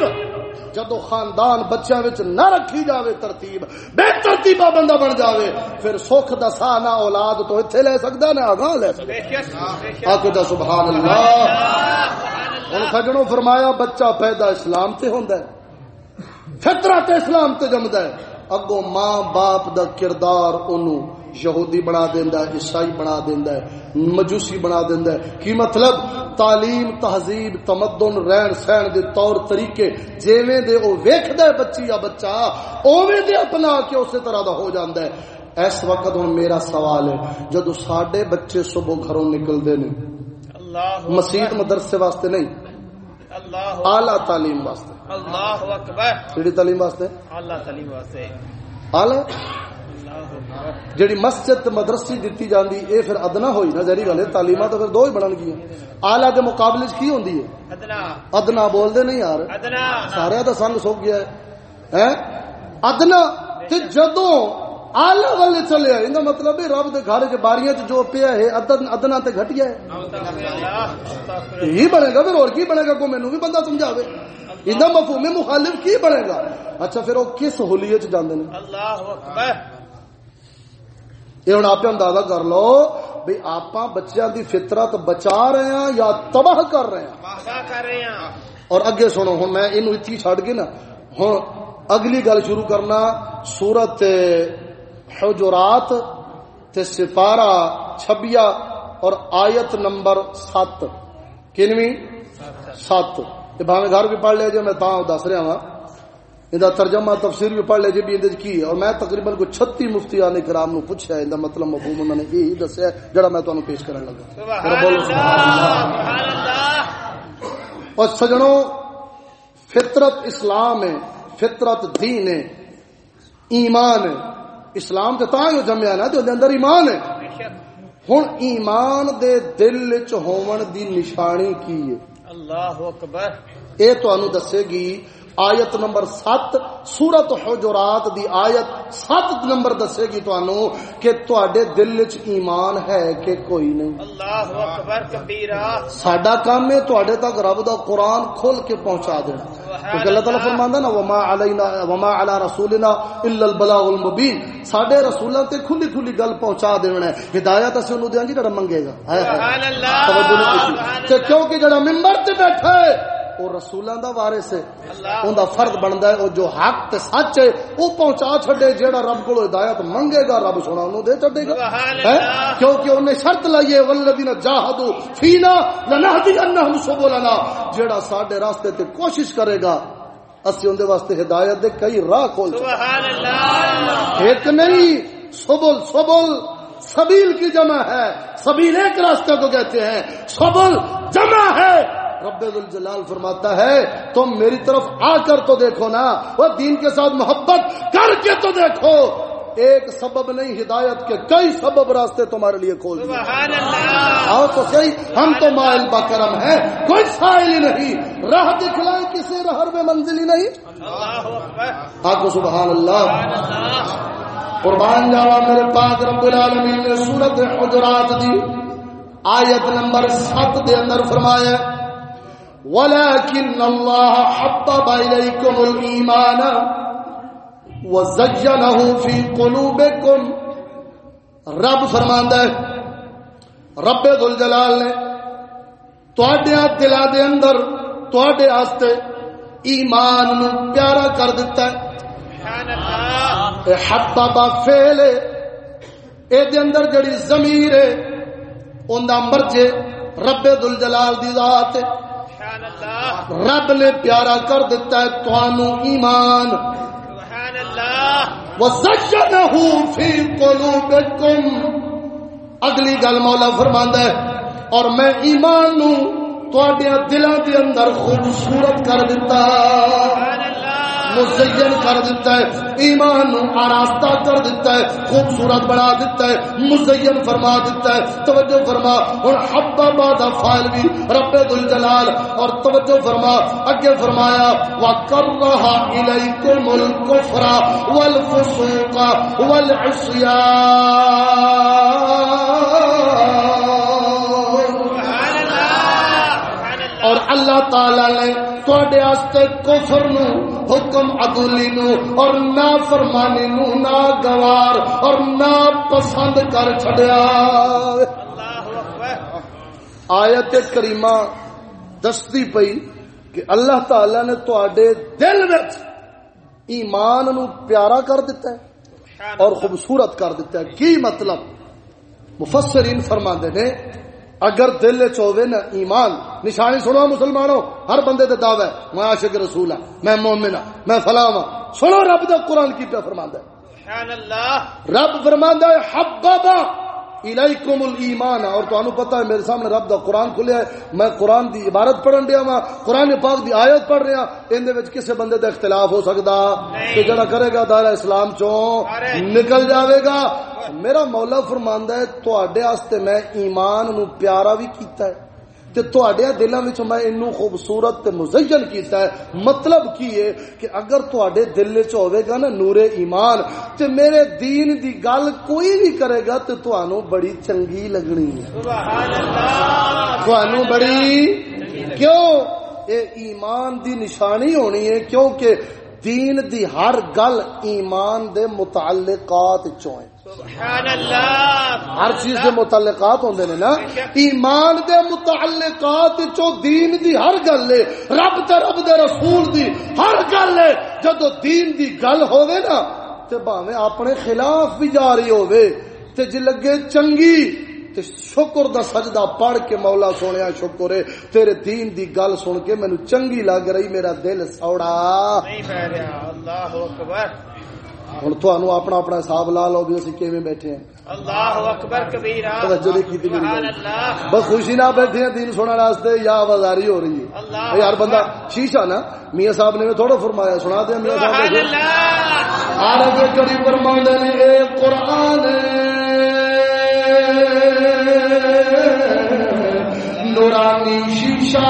جدو خاندان بچوں نہ رکھی جاوے ترتیب، بے ترتیبہ بندہ بن جاوے، پھر سکھ دا سا نہ اولاد تو اتنے لے سکتا نہ آگاہ لے سکتا آکو دا سبحان اللہ۔ ہوں سجنوں فرمایا، بچہ پیدا اسلام تے ہوندا ہے، فطرت اسلام تے جمدا ہے۔ اگوں ماں باپ دا کردار اونوں یہودی بنا دیندا ہے عیسائی بنا دیندا ہے مجوسی بنا دیندا ہے۔ کی مطلب؟ تعلیم تہذیب تمدن رہن سہن دے طور طریقے۔ جویں دے او ویکھدا ہے بچی یا بچہ اوویں دے اپنا کے اسی طرح دا ہو جاندا ہے۔ اس وقت ہن میرا سوال ہے جدو ساڈے بچے صبح گھروں نکلدے نے اللہ مسیت مدرسے واسطے نہیں اللہ اعلی تعلیم واسطے۔ اللہ اکبر۔ کیڑی تعلیم واسطے؟ اللہ تعلیم واسطے۔ اعلی؟ جیڑی مسجد مدرسی دتی جاندی اے پھر ادنا ہوئی نا ظاہری گل ہے تعلیمات تو پھر دو ہی بنن گیاں۔ اعلی دے مقابلے کی ہوندی ہے؟ ادنا۔ ادنا بول دے نہیں یار۔ ادنا۔ سارے دا سنگ سو گیا ہے۔ ہیں؟ ادنا تے جدوں اعلی والے چلے ان دا مطلب ہے رب دے گھر کے باریاں چ جو پیا ہے ادن ادنا تے گھٹیا ہے۔ یہی بنے گا پھر اور کی بنے گا؟ کو مینوں بھی بندہ سمجھاوے۔ اندا مفہوم مخالف کی بنے گا؟ اچھا پھر وہ کس ہولیے چ جاندے نے؟ اللہ اکبر۔ یہ ہوں آپ اندازہ کر لو بھی آپ بچیاں دی فطرت بچا رہے ہیں یا تباہ کر رہے ہیں اور اگے سنو ہوں میں یہ اتھی چڈ کے نا ہوں اگلی گل شروع کرنا سورت حجرات تے سپارہ چھبیا اور آیت نمبر سات کنویں سات بھاوے گھر بھی پڑھ لیا جی میں تاں دس رہا ہاں یہ ترجمہ تفسیر بھی پڑھ لے جی بھی کی اور میں تقریباً کوئی چھتی مفتی آنے کرام نو پوچھا ہے۔ مطلب مفہوم انہوں نے یہی دسیا جڑا میں تمہیں پیش کرنے لگا۔ اور سجنوں فطرت اسلام ہے فطرت دین ہے ایمان ہے۔ اسلام تے تاں ہی جمیا نا تے اندر ایمان ہے۔ ہن ایمان دے دل وچ ہون دی نشانی کی ہے۔ اللہ اکبر۔ اے تانوں دسے گی آیت نمبر 7 سورت حجرات دی آیت 7 نمبر دسے گی تانوں کہ تواڈے دل وچ ایمان ہے کہ کوئی نہیں۔ اللہ اکبر کبیرہ۔ ساڈا کام ہے تواڈے تک رب دا قرآن کھول کے پہنچا دینا۔ کیونکہ اللہ تعالیٰ فرماندا نا وما علینا وما علی رسولنا الا البلاغ المبین ساڈے رسولاں تے کھلی کھلی گل پہنچا دینا ہے۔ ہدایت اسے انہوں دیاں جی جڑا منگے گا۔ سبحان اللہ تے کیونکہ جڑا منبر تے بیٹھا ہے وہ رسولاں دا وارث ہے۔ اللہ اوندا فرض بندا ہے او جو حق تے سچ ہے او پہنچا چھڈے جیڑا رب کولو ہدایت منگے گا رب سونا انہوں دے چھڈے گا۔ کیونکہ انہیں شرط لائیے والذین جاہدوا فینا لنہدینہم سبلنا۔ جیڑا ساڈے راستے تے کوشش کرے گا اسی اون دے واسطے ہدایت دے کئی راہ کھول سبحان اللہ۔ ایک نہیں سبل سبل سبیل کی جمع ہے۔ سبیل ایک راستہ کو کہتے ہیں سبل جمع ہے۔ رب الجلال فرماتا ہے تم میری طرف آ کر تو دیکھو نا وہ دین کے ساتھ محبت کر کے تو دیکھو۔ ایک سبب نہیں ہدایت کے کئی سبب راستے تمہارے لیے کھول دیے۔ آؤ تو صحیح ہم تو مائل بکرم ہے کوئی سائل ہی نہیں۔ راہ دکھلائے کسی رہر میں منزل ہی نہیں آپ کو سبحان اللہ۔ قربان جاوا میرے پاک رب العالمین نے سورت حجرات دی آیت نمبر 7 دے اندر فرمایا ولكن الله حبب اليكم الايمان وزينه في قلوبكم رب فرماندا ہے، رب ذل جلال نے تواڈے دلاں دے اندر تواڈے واسطے ایمان نو پیارا کر دیتا ہے۔ سبحان اللہ اے حبابا فعل اے دے اندر جڑی ضمیر ہے، اوندا مرجے رب ذل جلال دی ذات ہے۔ رب نے پیارا کر دیتا ہے توانوں ایمان۔ فی قلوبکم اگلی گل مولا فرماندا ہے اور میں ایمان نو تواڈے دلاں دے اندر خوبصورت کر دیتا۔ مزین کر دیتا ہے، ایمان نو آراستہ کر دیتا ہے، خوبصورت بنا دیتا ہے، مزین فرما دیتا ہے۔ توجہ فرما، اور حبا بادہ فائل بھی رب دل جلال اور توجہ فرما، اگے فرمایا، وَقَرَّهَا إِلَيْكُمُ الْكُفْرَ وَالْفُسُوقَ وَالْعِصْيَانَ۔ اللہ تعالی نے تواڈے واسطے کفر نو، حکم عدولی نو اور نا فرمانی نو نا گوار اور نا پسند کر چھڈیا۔ آیت کریمہ دستی پئی کہ اللہ تعالی نے تواڈے دل وچ ایمان نو پیارا کر دیتا ہے اور خوبصورت کر دیتا ہے۔ کی مطلب؟ مفسرین فرماندے نے اگر دل چوے نا ایمان نشانی سنو مسلمانوں ہر بندے دے دعوی ہے میں عاشق رسول ہوں میں مومن ہوں میں فلاں ہوں سنو رب دا قرآن کی پہ فرماندا ہے۔ سبحان اللہ۔ رب فرماندا ہے حببا الیکم الایمان اور تانوں پتہ ہے میرے سامنے رب دا قرآن کھلیا ہے. میں قرآن دی عبارت پڑھن دیا وا قرآن پاک دی آیت پڑھ رہا ان دے وچ کسے بندے دا اختلاف ہو سکدا. کہ جڑا کرے گا دائرہ اسلام چوں نکل جاوے گا. میرا مولا فرماندا ہے تواڈے واسطے میں ایمان نو پیارا بھی کیتا ہے۔ تے تواڈے دلاں وچ میں اینو خوبصورت تے مزین کیتا ہے۔ مطلب کی ہے کہ اگر تواڈے دل وچ ہوے گا نا نور ایمان، تے میرے دین دی گل کوئی بھی کرے گا تے تانوں بڑی چنگی لگنی ہے۔ سبحان اللہ تانوں بڑی کیوں؟ اے ایمان دی نشانی ہونی ہے کیونکہ دین دی ہر گل ایمان دے متعلقات چوں ہے۔ سبحان اللہ۔ ہر چیز دے متعلقات ہوندے نے نا۔ ایمان دے متعلقات چو دین دی ہر گل ہے۔ رب تے رب دے رسول دی ہر گل ہے۔ جدو دین دی گل ہووے نا تے باویں اپنے خلاف بھی جاری ہووے۔ تے جے لگے چنگی تے شکر دا سجدہ پڑھ کے مولا سونیا شکر ہے۔ تیرے دین دی گل سن کے مینوں چنگی لگ رہی میرا دل سوڑا۔ نہیں پہ رہا اللہ اکبر۔ ہن تانوں اپنا اپنا حساب لا لو بھی اسی کیویں بیٹھے ہیں اللہ اکبر کبیرہ توجہ نہیں میری بس خوشی نہ بیٹھے ہیں دین سننے واسطے یا آوازاری ہو رہی ہے یار بندہ شیشہ نا میاں صاحب نے تھوڑا فرمایا سنا دیں میاں صاحب سبحان نے اللہ عرب کڑی فرماندے نے اے قرآن نورانی شیشہ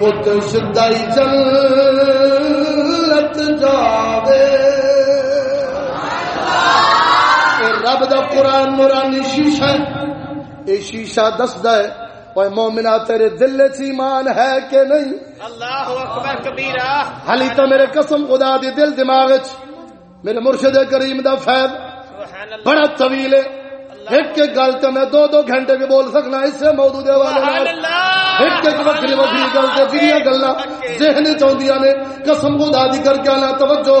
وہ تو سدائی جنت جاوے۔ رب دا قرآن نورانی شیشہ ہے اے شیشہ دسدا ہے اوے مومنا تیرے دل چ ایمان ہے کہ نہیں؟ اللہ اکبر کبیرہ۔ حالی تو میرے قسم خدا دی دل دماغ وچ میرے مرشد کریم دا فیض سبحان اللہ۔ بڑا طویل ہے۔ ایک ایک گل تو میں دو دو گھنٹے بھی بول سکنا اس سے موضوع دے والے ایک ایک وکری وکری گل تے جڑیاں گلاں ذہن چوندیاں نے قسم خدا دی کر کے نا توجہ۔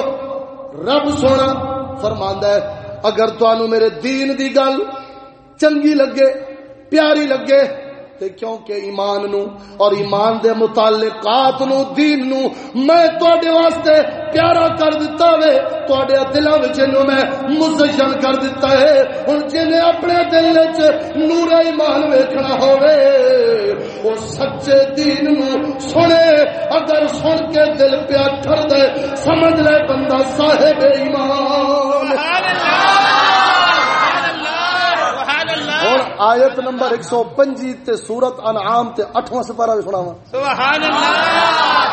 رب سونا فرماندا ہے اگر تانوں میرے دین دی گل چنگی لگے پیاری لگے تے کیونکہ ایمان نو اور ایمان دے متعلقات نو، دین نو میں تواڈے واسطے پیارا کر دیتا وے۔ تواڈے دلاں وچ نو میں مزین کر دیتا ہے۔ ہن جنے اپنے دل وچ نور ایمان ویکھنا ہووے او سچے دین نو سنے۔ اگر سن کے دل پیا ٹھر دے، سمجھ لے بندہ صاحب ایمان۔ سبحان اللہ سبحان اللہ سبحان اللہ اور آیت نمبر 125 تے سورت انعام تے 8واں سپارہ بھی سناواں۔ سبحان اللہ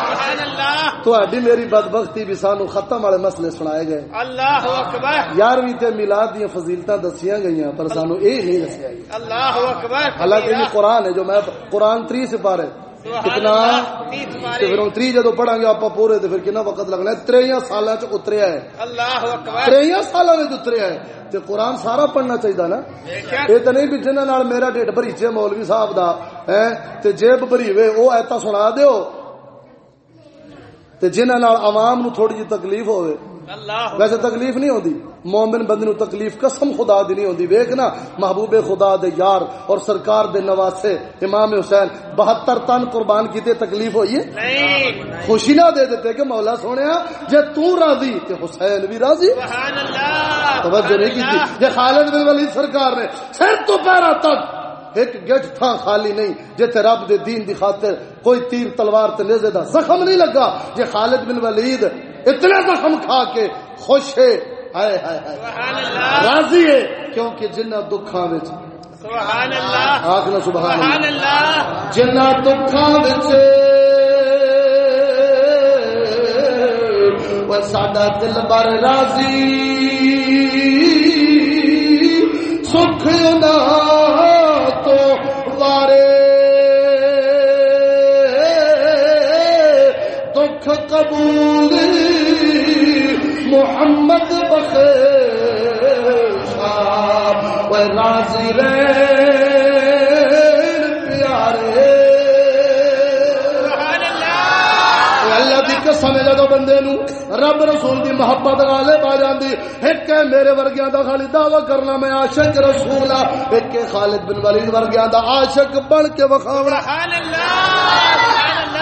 سبحان اللہ تہاڈی میری بدبختی بھی سانو ختم والے مسئلے سنائے گئے۔ اللہ اکبر۔ یارویں تے میلاد دی فضیلتاں دسیاں گئیاں پر سانو اے نہیں دسیا گیا اللہ اکبر۔ حالانکہ یہ قرآن ہے جو میں قرآن تری سپارے۔ کتنا؟ پھر تری جدو پڑھاں گے آپ پورے پھر کتنا وقت لگنا ہے؟ تریاں سالاں چ اتریا ہے۔ تریاں سالاں وچ اتریا ہے تے قرآن سارا پڑھنا چاہیے نا؟ یہ تو نہیں بھی جنہاں نال میرا ڈیڈ بریچے مولوی صاحب دا ہے تے جیب بریوے او ایتا سنا دیو۔ تے نال عوام نو تھوڑی جی تکلیف اللہ ویسے تکلیف نہیں ہوتی مومن بندے نو تکلیف قسم خدا دی نہیں ہوتی ویکھ نا محبوب خدا دے یار اور سرکار دے نواسے امام حسین بہتر تن قربان کیتے تکلیف ہوئی ہے؟ نہیں۔ خوشی نہ دے دیتے کہ مولا سونے جے تو راضی تے حسین بھی راضی۔ سبحان اللہ توجہ نہیں کی جے خالد بن ولید سرکار نے سر تو پیرا تک ایک گٹ تھا خالی نہیں جتے رب دے دین دی خاطر کوئی تیر تلوار تے نیزے دا زخم نہیں لگا۔ جے خالد بن ولید اتنا زخم کھا کے خوش ہے۔ ہائے ہائے راضی ہے کیونکہ جنہ دکھاں وچ سبحان اللہ۔ آخنا سبحان سبحان اللہ۔ اللہ۔ جنہ دکھاں وچ وہ ساڈا دل بر راضی۔ سکھ نہ تو وارے۔ دکھ قبول محمد بخشا وہ راضی پیارے۔ قسم جدو بندے نو رب رسول دی محبت غالب آ جاندی ایک ہے میرے ورگیاں دا خالی دعوی کرنا میں عاشق رسول ہاں ایک ہے خالد بن ولید ورگیاں دا عاشق بن کے وکھاونا۔ سبحان اللہ۔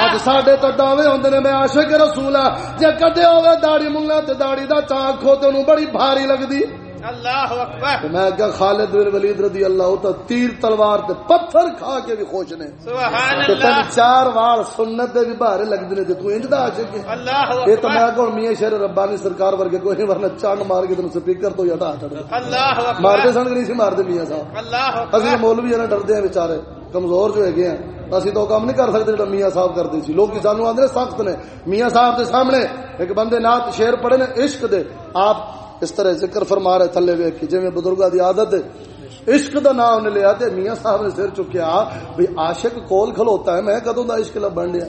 اج ساڈے تو دعوے ہوندے نے میں عاشق رسول ہاں جے کدے ہوے داڑھی منگا تے داڑھی دا چاک کھو تے اونوں بڑی بھاری لگدی اللہ اکبر تے میں کہ خالد بن ولید رضی اللہ تعالی تیر تلوار تے پتھر کھا کے بھی خوش نے سبحان تے اللہ چار وال سنت دے بھی بھارے لگدے نے تے تو انج دا عاشق ہے اللہ یہ تو میں اکبر کہوں میاں شیر ربانی سرکار ورگے کوئی ورنہ چانڈ مار کے تم سپیکر تو ہٹا چھڑ اللہ مار دے اکبر سن نہیں سی مار دے میاں صاحب اللہ اسی اکبر مولوی جنا ڈردے ہیں بیچارے کمزور جو ہے اسی تو کام نہیں کر سکتے جڑا میاں صاحب کرتے سی جی۔ لوگ جی سانو آندے سخت نے۔ میاں صاحب دے سامنے ایک بندے نات شیر پڑھے نے، عشق دے۔ آپ اس طرح ذکر فرما رہے تھلے ویکھ کے، جویں بزرگاں دی عادت ہے۔ عشق دا نام انہیں لیا تے میاں صاحب نے سر چکیا بھی عاشق کول کھلوتا ہے، میں کدوں دا عشق لبن ڈیا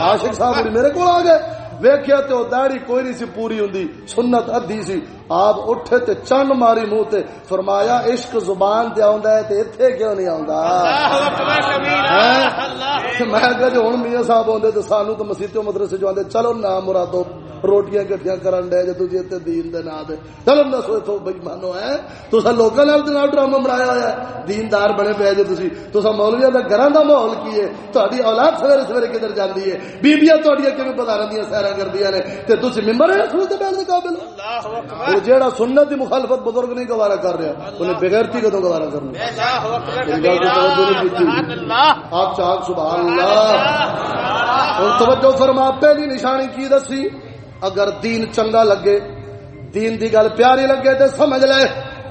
عاشق صاحب میرے کول آ گئے۔ ویکھیا تے او داڑھی کوئی نہیں سی پوری ہوندی سنت ادھی سی۔ آپ اٹھے تے چن ماری منہ تے فرمایا عشق زبان تے آوندا ہے تے ایتھے کیوں نہیں آوندا؟ اللہ اکبر کبیرہ ہیں؟ اللہ۔ میں جو ہن میاں صاحب آندے تے سانو تو مسیتوں مدرسے جو آندے چلو نا مرادو۔ روٹیاں کٹھیاں کرن دے جے تسی تے دین دے دے۔ چلو نہ سوے تو بھائی مانو ہے تسا لوکاں نال تے ڈرامہ بنایا ہویا ہے۔ دیندار بنے پے جے تسی۔ تسا مولویاں دا گھراں دا ماحول کی ہے؟ تہاڈی اولاد سویرے سویرے کدھر جاندی ہے؟ بیبییاں تہاڈیاں کیویں بازاراں دیاں سیراں کردیاں نے؟ تے تسی ممبر رسول تے بیٹھ دے قابل؟ اللہ اکبر۔ جیڑا سنت دی مخالفت بزرگ نہیں گوارا کر رہا انہیں بغیرتی کدوں گوارا کرنا؟ اللہ اکبر آپ چاک سبحان اللہ۔ اور توجہ فرما پہلی نشانی کی دسی؟ اگر دین چنگا لگے، دین دی گل پیاری لگے تے سمجھ لے۔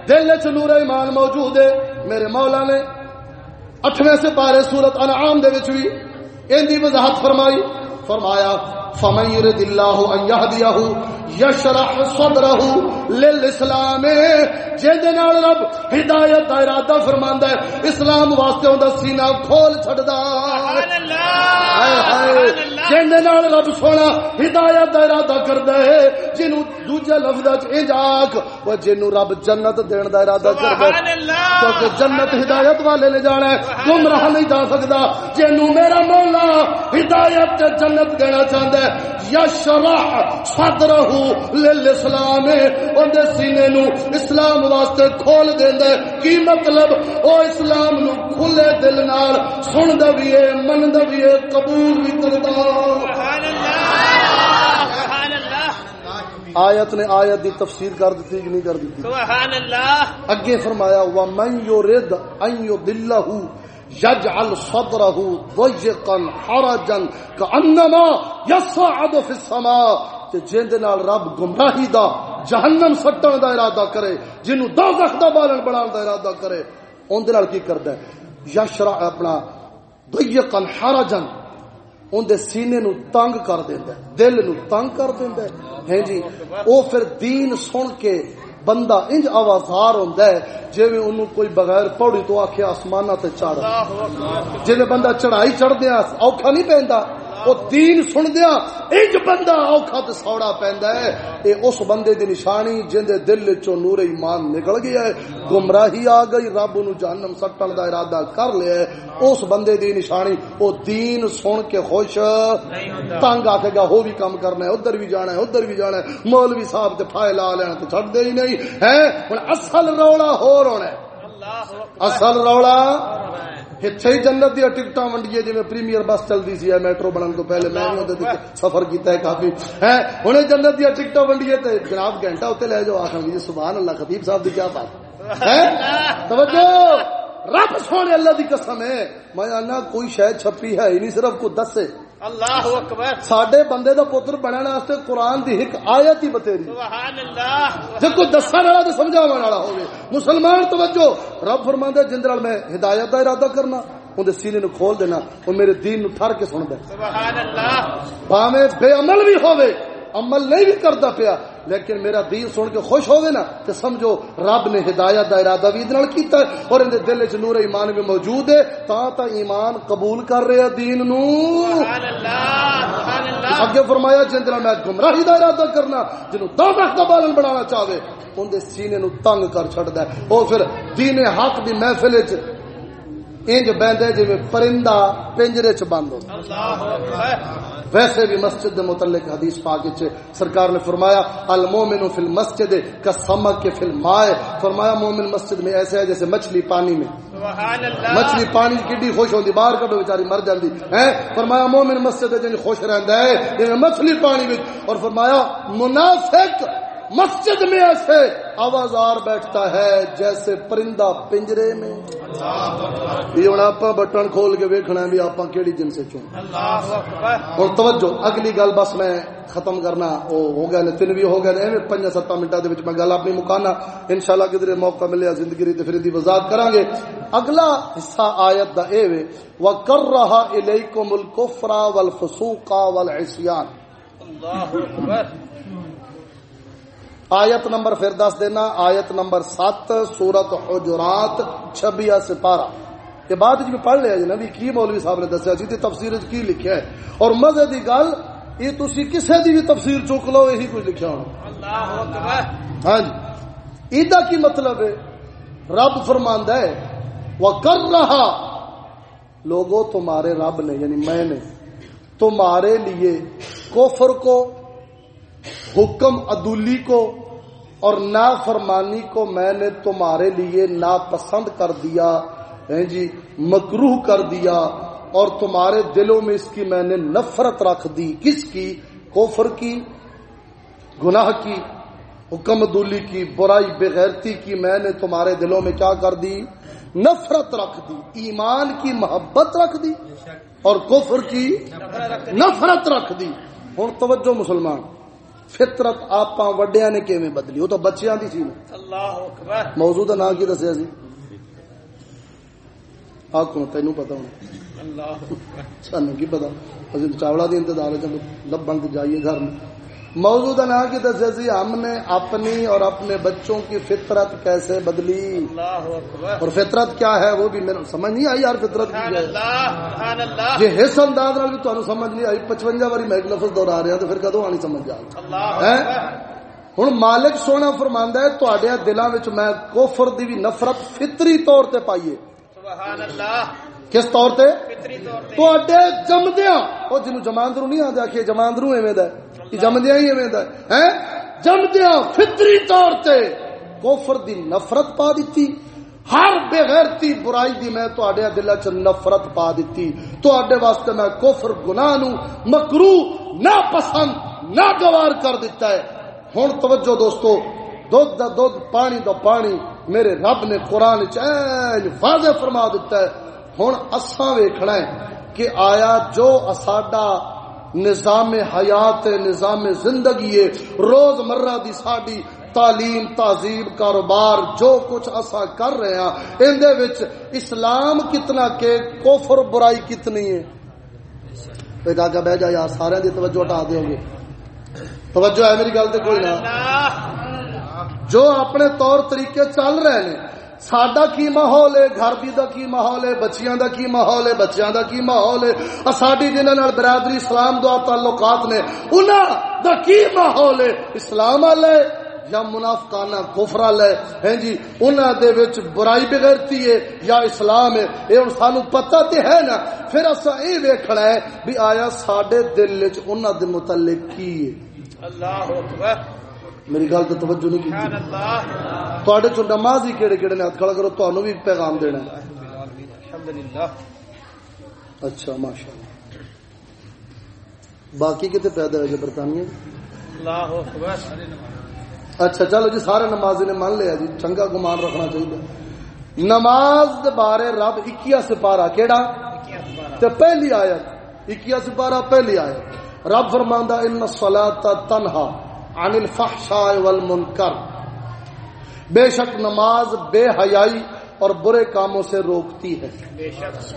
دل چ نور ایمان موجود ہے۔ میرے مولا نے اٹھویں سے پارے سورت انعام دے وچ بھی ان دی وضاحت فرمائی۔ فرمایا فمن يرد الله ان يهديه، يشرح صدره للاسلام جے نال رب ہدایت دا ارادہ فرماندا ہے، اسلام واسطے اوندا سینہ کھول چھڑدا سبحان اللہ ہائے ہائے جن نال رب سونا ہدایت دا ارادہ کردا ہے، جنوں دوجے لفظاں چ اجاک او جنوں رب جنت دین دا ارادہ کردا سبحان اللہ کیونکہ جنت ہدایت والے نے جانا ہے، گمراہ نہیں جا سکتا جنوں میرا مولا ہدایت تے جنت دینا چاہندا ہے یشرح صدرہ للاسلام. اون دے سینے نو اسلام واسطے کھول دیندا ہے. کی مطلب؟ او اسلام نو کھلے دل نال سندا بھی ہے مندا بھی ہے قبول بھی کردا. سبحان اللہ سبحان اللہ۔ آیت نے آیت دی تفسیر کر دیتی کہ نہیں کر دیتی سبحان اللہ۔ اگے فرمایا ومن يرد ان يضله يجعل صدره ضيقا حرجا كانما يصعد في السماء. تے جن نال رب گمراہی دا، جہنم سٹن دا ارادہ کرے، جنوں دوزخ دا بالن بنان دا ارادہ کرے اون دے نال کی کردا ہے؟ یشرع اپنا ضيقا حرجا اون دے سینے نو تنگ کر دیندا ہے، دل نو تنگ کر دیندا ہے۔ ہیں جی او پھر دین سن کے بندہ انج آوازار ہوندا ہے جویں اونوں کوئی بغیر پوڑی تو آکھے آسماناں تے چڑھ جویں بندہ چڑھائی چڑھ دیا اوکھا نہیں پیندا وہ دین سن دیا انج بندہ اوکھا تے سوڑا پیندا ہے۔ اے اس بندے دی نشانی جن دے دل وچوں نور ایمان نکل گیا ہے۔ گمراہی آ گئی رب نو جہنم سٹن دا ارادہ کر لیا ہے۔ اس بندے دی نشانی او دین سن کے خوش۔ تنگ آ گا ہو بھی کام کرنا ہے ادھر بھی جانا ہے ادھر بھی جانا ہے۔ مولوی صاحب تے پھائے لا لینا تے چھڈ دے ہی نہیں۔ ہے ہن اصل روڑا ہو رونا ہے۔ اصل روڑا ہی جنت دیا ٹکٹاں ونڈیے جی پریمیئر بس چلتی سی میٹرو بننے تو پہلے میں بھی سفر کیتا ہے کافی ہے ہوں جنت دیا ٹکٹاں ونڈیے تے جناب گھنٹہ اتنے لے جاؤ آخر جی سبحان اللہ خطیب صاحب کی کیا بات ہے توجہ رب سونے اللہ دی قسم ہے میں آنا کوئی شاید چھپی ہے ہی نہیں صرف کو دسے اللہ اکبر. ساڈے بندے دا پتر بننے واسطے قرآن دی ایک آیت ہی بتیری سبحان اللہ. جے کوئی دسن والا تے سمجھاون والا ہوے مسلمان توجہ رب فرماندا جندر نال میں ہدایت دا ارادہ کرنا اون دے سینے نو کھول دینا او میرے دین نو ٹھر کے سندا سبحان اللہ. باویں بے عمل بھی ہوے عمل نہیں بھی کردا پیا لیکن میرا دین سن کے خوش ہوگے نا تو سمجھو رب نے ہدایت دا ارادہ بھی ادھر کیتا ہے اور اندے دل وچ نور ایمان بھی موجود ہے تا تا ایمان قبول کر رہے دین نو۔ سبحان اللہ سبحان اللہ۔ اگے فرمایا جن دل میں گمراہی دا ارادہ کرنا جنوں دوزخ دا بالن بنانا چاہے اون دے سینے نو تنگ کر چھڑدا ہے۔ او پھر دین حق دی محفل وچ انج بیندے جویں پرندہ پنجرے چ بند اکبر۔ ویسے بھی مسجد دے متعلق حدیث پاک وچ سرکار نے فرمایا المومن فی المسجد کسمک کے فی الماء. فرمایا مومن مسجد میں ایسے ہے جیسے مچھلی پانی میں۔ سبحان اللہ۔ مچھلی پانی کڈی خوش ہوندی باہر کڈو بیچاری مر جاندی۔ ہیں؟ فرمایا مومن مسجد جن خوش رہندا ہے جویں مچھلی پانی وچ۔ اور فرمایا منافق مسجد میں ایسے آوازار بیٹھتا ہے جیسے پرندہ پنجرے میں۔ یہ ہوں آپ بٹن کھول کے ویکھنا بھی آپ کیڑی جن سے چوں اللہ اور توجہ، اگلی گل بس میں ختم کرنا او ہو گئے تین بھی ہو گئے نے پنج ست منٹا دے وچ میں گل اپنی مکانا۔ انشاءاللہ کدھر موقع ملیا زندگی تے پھر دی وضاحت کران گے اگلا حصہ آیت دا اے وے وکرہ الیکم الکفر والفسوق والعصیان اللہ اکبر آیت نمبر پھر دس دینا آیت نمبر سات سورت حجرات چھبیا سپارہ یہ بات جی پڑھ لیا جی نا بھی کی مولوی صاحب نے دسیا سی تفسیر کی لکھیا ہے؟ اور مزے دی گل یہ تسی کسے دی بھی تفسیر چک لو یہی کچھ لکھیا ہونا۔ ہاں جی۔ ایدا کی مطلب ہے؟ رب فرماندا ہے وہ کر رہا لوگوں تمہارے رب نے یعنی میں نے تمہارے لیے کوفر کو حکم عدولی کو اور نافرمانی کو میں نے تمہارے لیے ناپسند کر دیا، ہیں جی مکروہ کر دیا، اور تمہارے دلوں میں اس کی میں نے نفرت رکھ دی۔ کس کی؟ کوفر کی، گناہ کی، حکم عدولی کی، برائی، بغیرتی کی میں نے تمہارے دلوں میں کیا کر دی؟ نفرت رکھ دی، ایمان کی محبت رکھ دی، اور کفر کی نفرت رکھ دی۔ ہوں، توجہ مسلمان۔ فطرت آپ وڈیا نے کیویں بدلی؟ وہ تو بچیاں دی سی اللہ اکبر۔ موضوع کا نام کی دسیا سی؟ آخو تینوں پتا ہونا۔ اللہ سانو کی پتا اسی چاوڑا دی انتظار ہے چلو لبن جائیے گھر میں موضوع کا نام کی دسیا سی ہم نے اپنی اور اپنے بچوں کی فطرت کیسے بدلی؟ اور فطرت کیا ہے وہ بھی میرے سمجھ نہیں آئی یار فطرت کی ہے۔ جی حص انداز بھی تمہیں سمجھ نہیں آئی۔ پچوجا باری میں ایک لفظ دہرا رہا تو پھر کدو آنی سمجھ اکبر۔ ہوں مالک سونا فرماندا ہے دلاں وچ میں کفر دی بھی نفرت فطری طور تے پائیے سبحان اللہ۔ کس طور تے؟ فطری طور تے۔ جمدیاں۔ او جنوں جماندرو نہیں آندا کہ جماندرو ایویں دا ہے۔ کہ جمدیاں ہی ہے ہیں؟ فطری طور تے کفر دی نفرت پا دتی۔ ہر بغیرتی برائی دی میں تواڈے دلاں چ نفرت پا دتی۔ تواڈے واسطے میں کفر گناہ نو مکروہ ناپسند، ناگوار کر دیتا ہے۔ ہن توجہ دوستو، دودھ دا دودھ، پانی دا پانی میرے رب نے قرآن چین واضح فرما دیتا ہے۔ ہن اساں ویکھنا ہے کہ آیا جو اساڈا نظام حیات نظام زندگی ہے روز مرہ دی ساڈی تعلیم تہذیب کاروبار جو کچھ اسا کر رہے ہیں ان دے وچ اسلام کتنا کہ کفر برائی کتنی ہے؟ اے گاگا بہ جا یار سارے دی توجہ ہٹا دیو گے۔ توجہ ہے میری گل تے کوئی نہ۔ جو اپنے طور طریقے چل رہے ہیں ساڈا کی ماحول ہے؟ گھر دی دا کی ماحول ہے؟ بچیاں دا کی ماحول ہے؟ بچیاں دا کی ماحول ہے؟ ساڈی جنہاں نال برادری، اسلام دعا تعلقات نے، انہاں دا کی ماحول ہے؟ اسلام والے یا منافقانہ کفر لے ہیں جی انہاں دے وچ برائی بغیرتی ہے یا اسلام ہے؟ اے ہن سانو پتہ تے ہے نا؟ پھر اسا اے ویکھنا ہے بھی آیا ساڈے دل وچ انہاں دے متعلق کی ہے؟ اللہ اکبر۔ میری گل تے توجہ نہیں کی اللہ تواڈے چ نماز ہی کیڑے کیڑے نے ہاتھ کھڑا کرو، تانوں بھی پیغام دینا۔ ہے الحمدللہ اچھا ماشاءاللہ۔ باقی کتے پیدا ہوئے برطانیہ؟ اچھا چلو جی سارے نمازی نے مان لیا جی چنگا گمان رکھنا چاہیے۔ نماز دے بارے رب اکیا سپارہ کیڑا؟ تے پہلی آیت اکیا سپارہ، پہلی آیت۔ رب فرماندا ان الصلاۃ تنہا عن الفحشاء والمنکر۔ بے شک نماز بے حیائی اور برے کاموں سے روکتی ہے۔ بے شک۔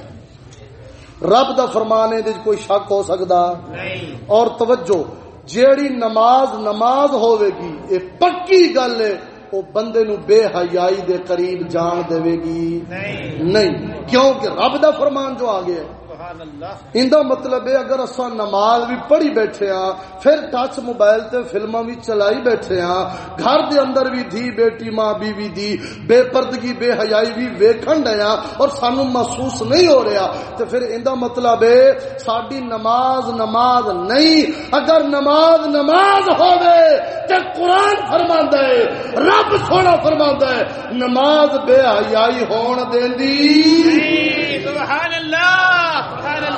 رب دا فرمان ہے کوئی شک ہو سکتا نہیں۔ اور توجہ جیڑی نماز نماز ہوے گی یہ پکی گل ہے وہ بندے نو بے حیائی دے قریب جان دے گی نہیں۔ نہیں کیونکہ رب دا فرمان جو آ گیا ہے۔ سبحان اللہ۔ ان دا مطلب ہے اگر اسا نماز بھی پڑھی بیٹھے ہاں پھر ٹچ موبائل تے فلماں بھی چلائی بیٹھے ہاں گھر دے اندر بھی دھی بیٹی ماں بیوی دی بے پردگی بے حیائی بھی ویکھن ڈیا اور سانو محسوس نہیں ہو رہا۔ تے پھر ان دا مطلب ہے ساڈی نماز نماز نہیں۔ اگر نماز نماز ہوے تے قرآن فرماندا ہے رب سونا فرماندا ہے نماز بے حیائی ہون دیندی اللہ سبحان اللہ۔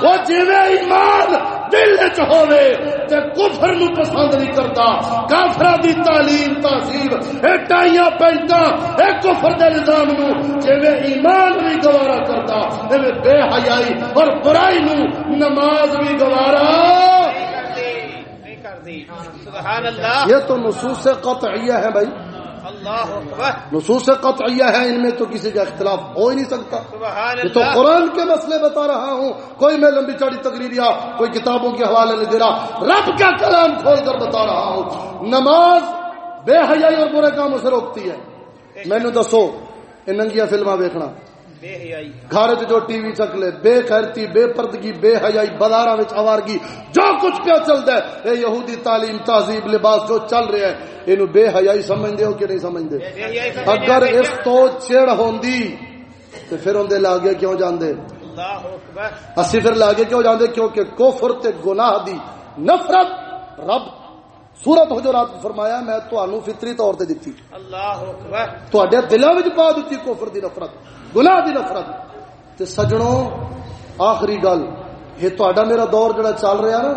وہ جویں ایمان دل ہوے تے کفر نو پسند نہیں کرتا کافراں دی تعلیم تہذیب اے ٹائیاں پینٹاں اے کفر دے نظام نو جویں ایمان بھی گوارا کرتا ایویں بے حیائی اور برائی نو نماز بھی گوارا۔ نہیں سبحان اللہ۔ یہ تو نصوص قطعیہ ہے بھائی۔ نصوص قطعیہ ہے ان میں تو کسی کا اختلاف ہو ہی نہیں سکتا۔ یہ تو قرآن کے مسئلے بتا رہا ہوں۔ کوئی میں لمبی چوڑی تقریر یا کوئی کتابوں کے حوالے نہیں دے رہا۔ رب کا کلام کھول کر بتا رہا ہوں۔ نماز بے حیائی اور برے کاموں سے روکتی ہے۔ مینو دسو یہ ننگیا فلما حیائی گھر جو ٹی وی چکلے بے خیرتی بے پردگی بے حیائی بازار آوارگی جو کچھ پیا چلتا ہے۔ یہ یہودی تعلیم تہذیب لباس جو چل رہا ہے یہ بے حیائی سمجھتے ہو کہ نہیں سمجھتے اگر اس تو چڑ ہوندی تو پھر اندر لاگے کیوں جاندے؟ اسی پھر لاگے کیوں جاندے؟ کیونکہ کفر تے گناہ دی نفرت رب۔ سورت حجرات فرمایا میں تانوں فطری طور تے دتی۔ اللہ اکبر۔ تواڈے دلاں وچ پا دتی کفر دی نفرت۔ گناہ دی نفرت تے سجنوں، آخری گل، یہ تہاڈا میرا دور جڑا چل رہا نا،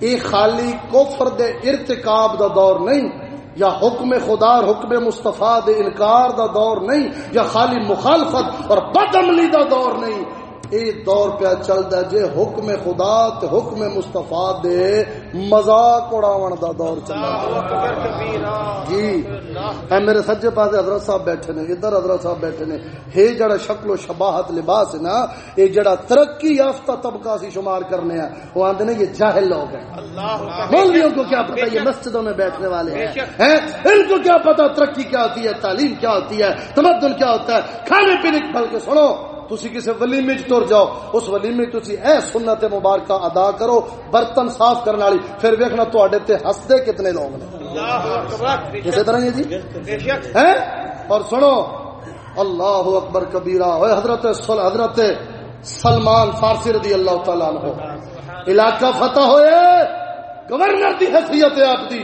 یہ خالی کفر دے ارتکاب دا دور نہیں، یا حکم خدا اور حکم مصطفیٰ دے انکار دا دور نہیں، یا خالی مخالفت اور بدعملی دا دور نہیں۔ اے دور پہ چلدا جے حکم خدا تے حکم مصطفیٰ دے مذاق اڑاون دا دور کبیرہ۔ جی اے میرے سجے پاس حضرت صاحب بیٹھے نے ادھر حضرت صاحب بیٹھے نے۔ ہے جڑا شکل و شباہت لباس ہے نا یہ جڑا ترقی یافتہ طبقہ سی شمار کرنے ہیں۔ وہ آندے نے یہ جاہل لوگ ہیں۔ مولویوں کو کیا پتا یہ مسجدوں میں بیٹھنے والے ہیں؟ ان کو کیا پتا ترقی کیا ہوتی ہے تعلیم کیا ہوتی ہے تمدن کیا ہوتا ہے۔ کھانے پینے بلکہ سنو۔ تسی کسی ولیمے چ تر جاؤ اس ولیمے تسی اے سنت مبارکہ ادا کرو برتن صاف کرنے والی پھر ویکھنا تواڈے تے ہسدے کتنے لوگ نے۔ شک طرح جی؟ ہیں؟ اور سنو اللہ اکبر کبیرہ ہوئے حضرت صل- حضرت سلمان فارسی رضی اللہ تعالیٰ عنہ۔ علاقہ فتح ہوئے گورنر دی حیثیت آپ دی۔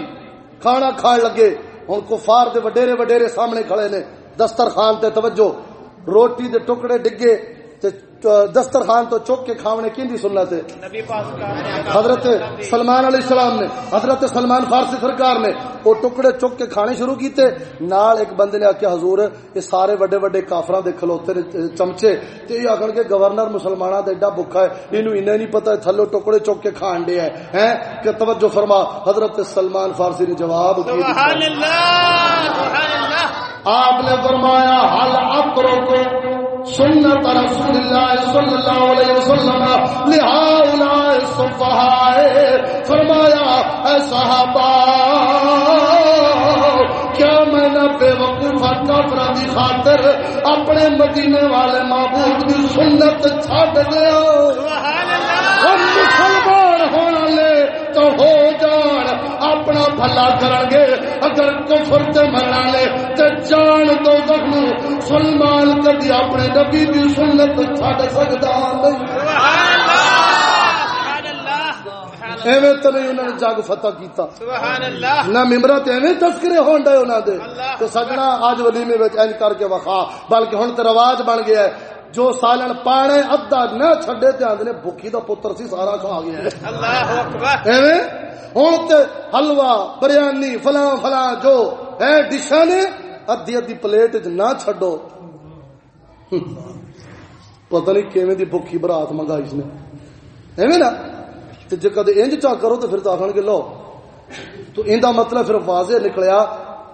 کھانا کھان لگے ہن کفار دے وڈیرے وڈیرے سامنے کھڑے نے۔ دسترخوان تے توجہ۔ روٹی دے ٹکڑے ڈگے دسترخوان تو چوک کے کھاونے کیندی سنت ہے؟ کا حضرت سلمان علیہ السلام نے حضرت سلمان فارسی سرکار نے وہ ٹکڑے چک کے کھانے شروع کیتے نال ایک بندے نے آخیا حضور یہ سارے بڑے بڑے کافراں دے کھلوتے نے چمچے تے یہ آخر کے گورنر مسلماناں دا ایڈا بھکھا ہے اینو انہیں نہیں پتا تھلو ٹکڑے چک کے کھان ہے۔ ہیں؟ کہ توجہ فرما حضرت سلمان فارسی نے جواب کی سبحان اللہ سبحان اللہ۔ آپ نے فرمایا حل اپرو کو سنت رسول اللہ صلی اللہ علیہ وسلم لہؤلاء الصفحاء فرمایا اے صحابہ کیا میں نہ بے وقوفہ کافر دی خاطر اپنے مدینے والے معبود دی سنت ہم مسلمان ہونا لے تو ہو جان اپنا بھلا کرن گے۔ اگر کفر تے مرنا لے تے جان دو زخم سلمان کدی اپنے نبی دی سنت چھڈ سکدا نہیں۔ ایویں تو نہیں انہوں نے جگ فتح کیتا۔ سبحان اللہ۔ نہ ممبرا تے ایویں تذکرے ہون ڈے انہاں دے۔ تو سجنا اج ولیمے وچ انج کر کے وخا بلکہ ہن تے رواج بن گیا ہے۔ جو سالن پانے ادھا نہ چھڈے تے آندے بھوکی دا پتر سی سارا کھا گیا اللہ اکبر۔ ایویں؟ ہن تے حلوا بریانی فلاں فلاں جو ہے ڈشاں نے ادھی ادھی پلیٹ وچ نہ چھڈو۔ پتہ نہیں کیویں دی بھوکی برات منگائی اس نے۔ ایویں نا؟ تے جے کدے انج چا کرو تو پھر آکھن گے لو تو ان دا مطلب پھر واضح نکلیا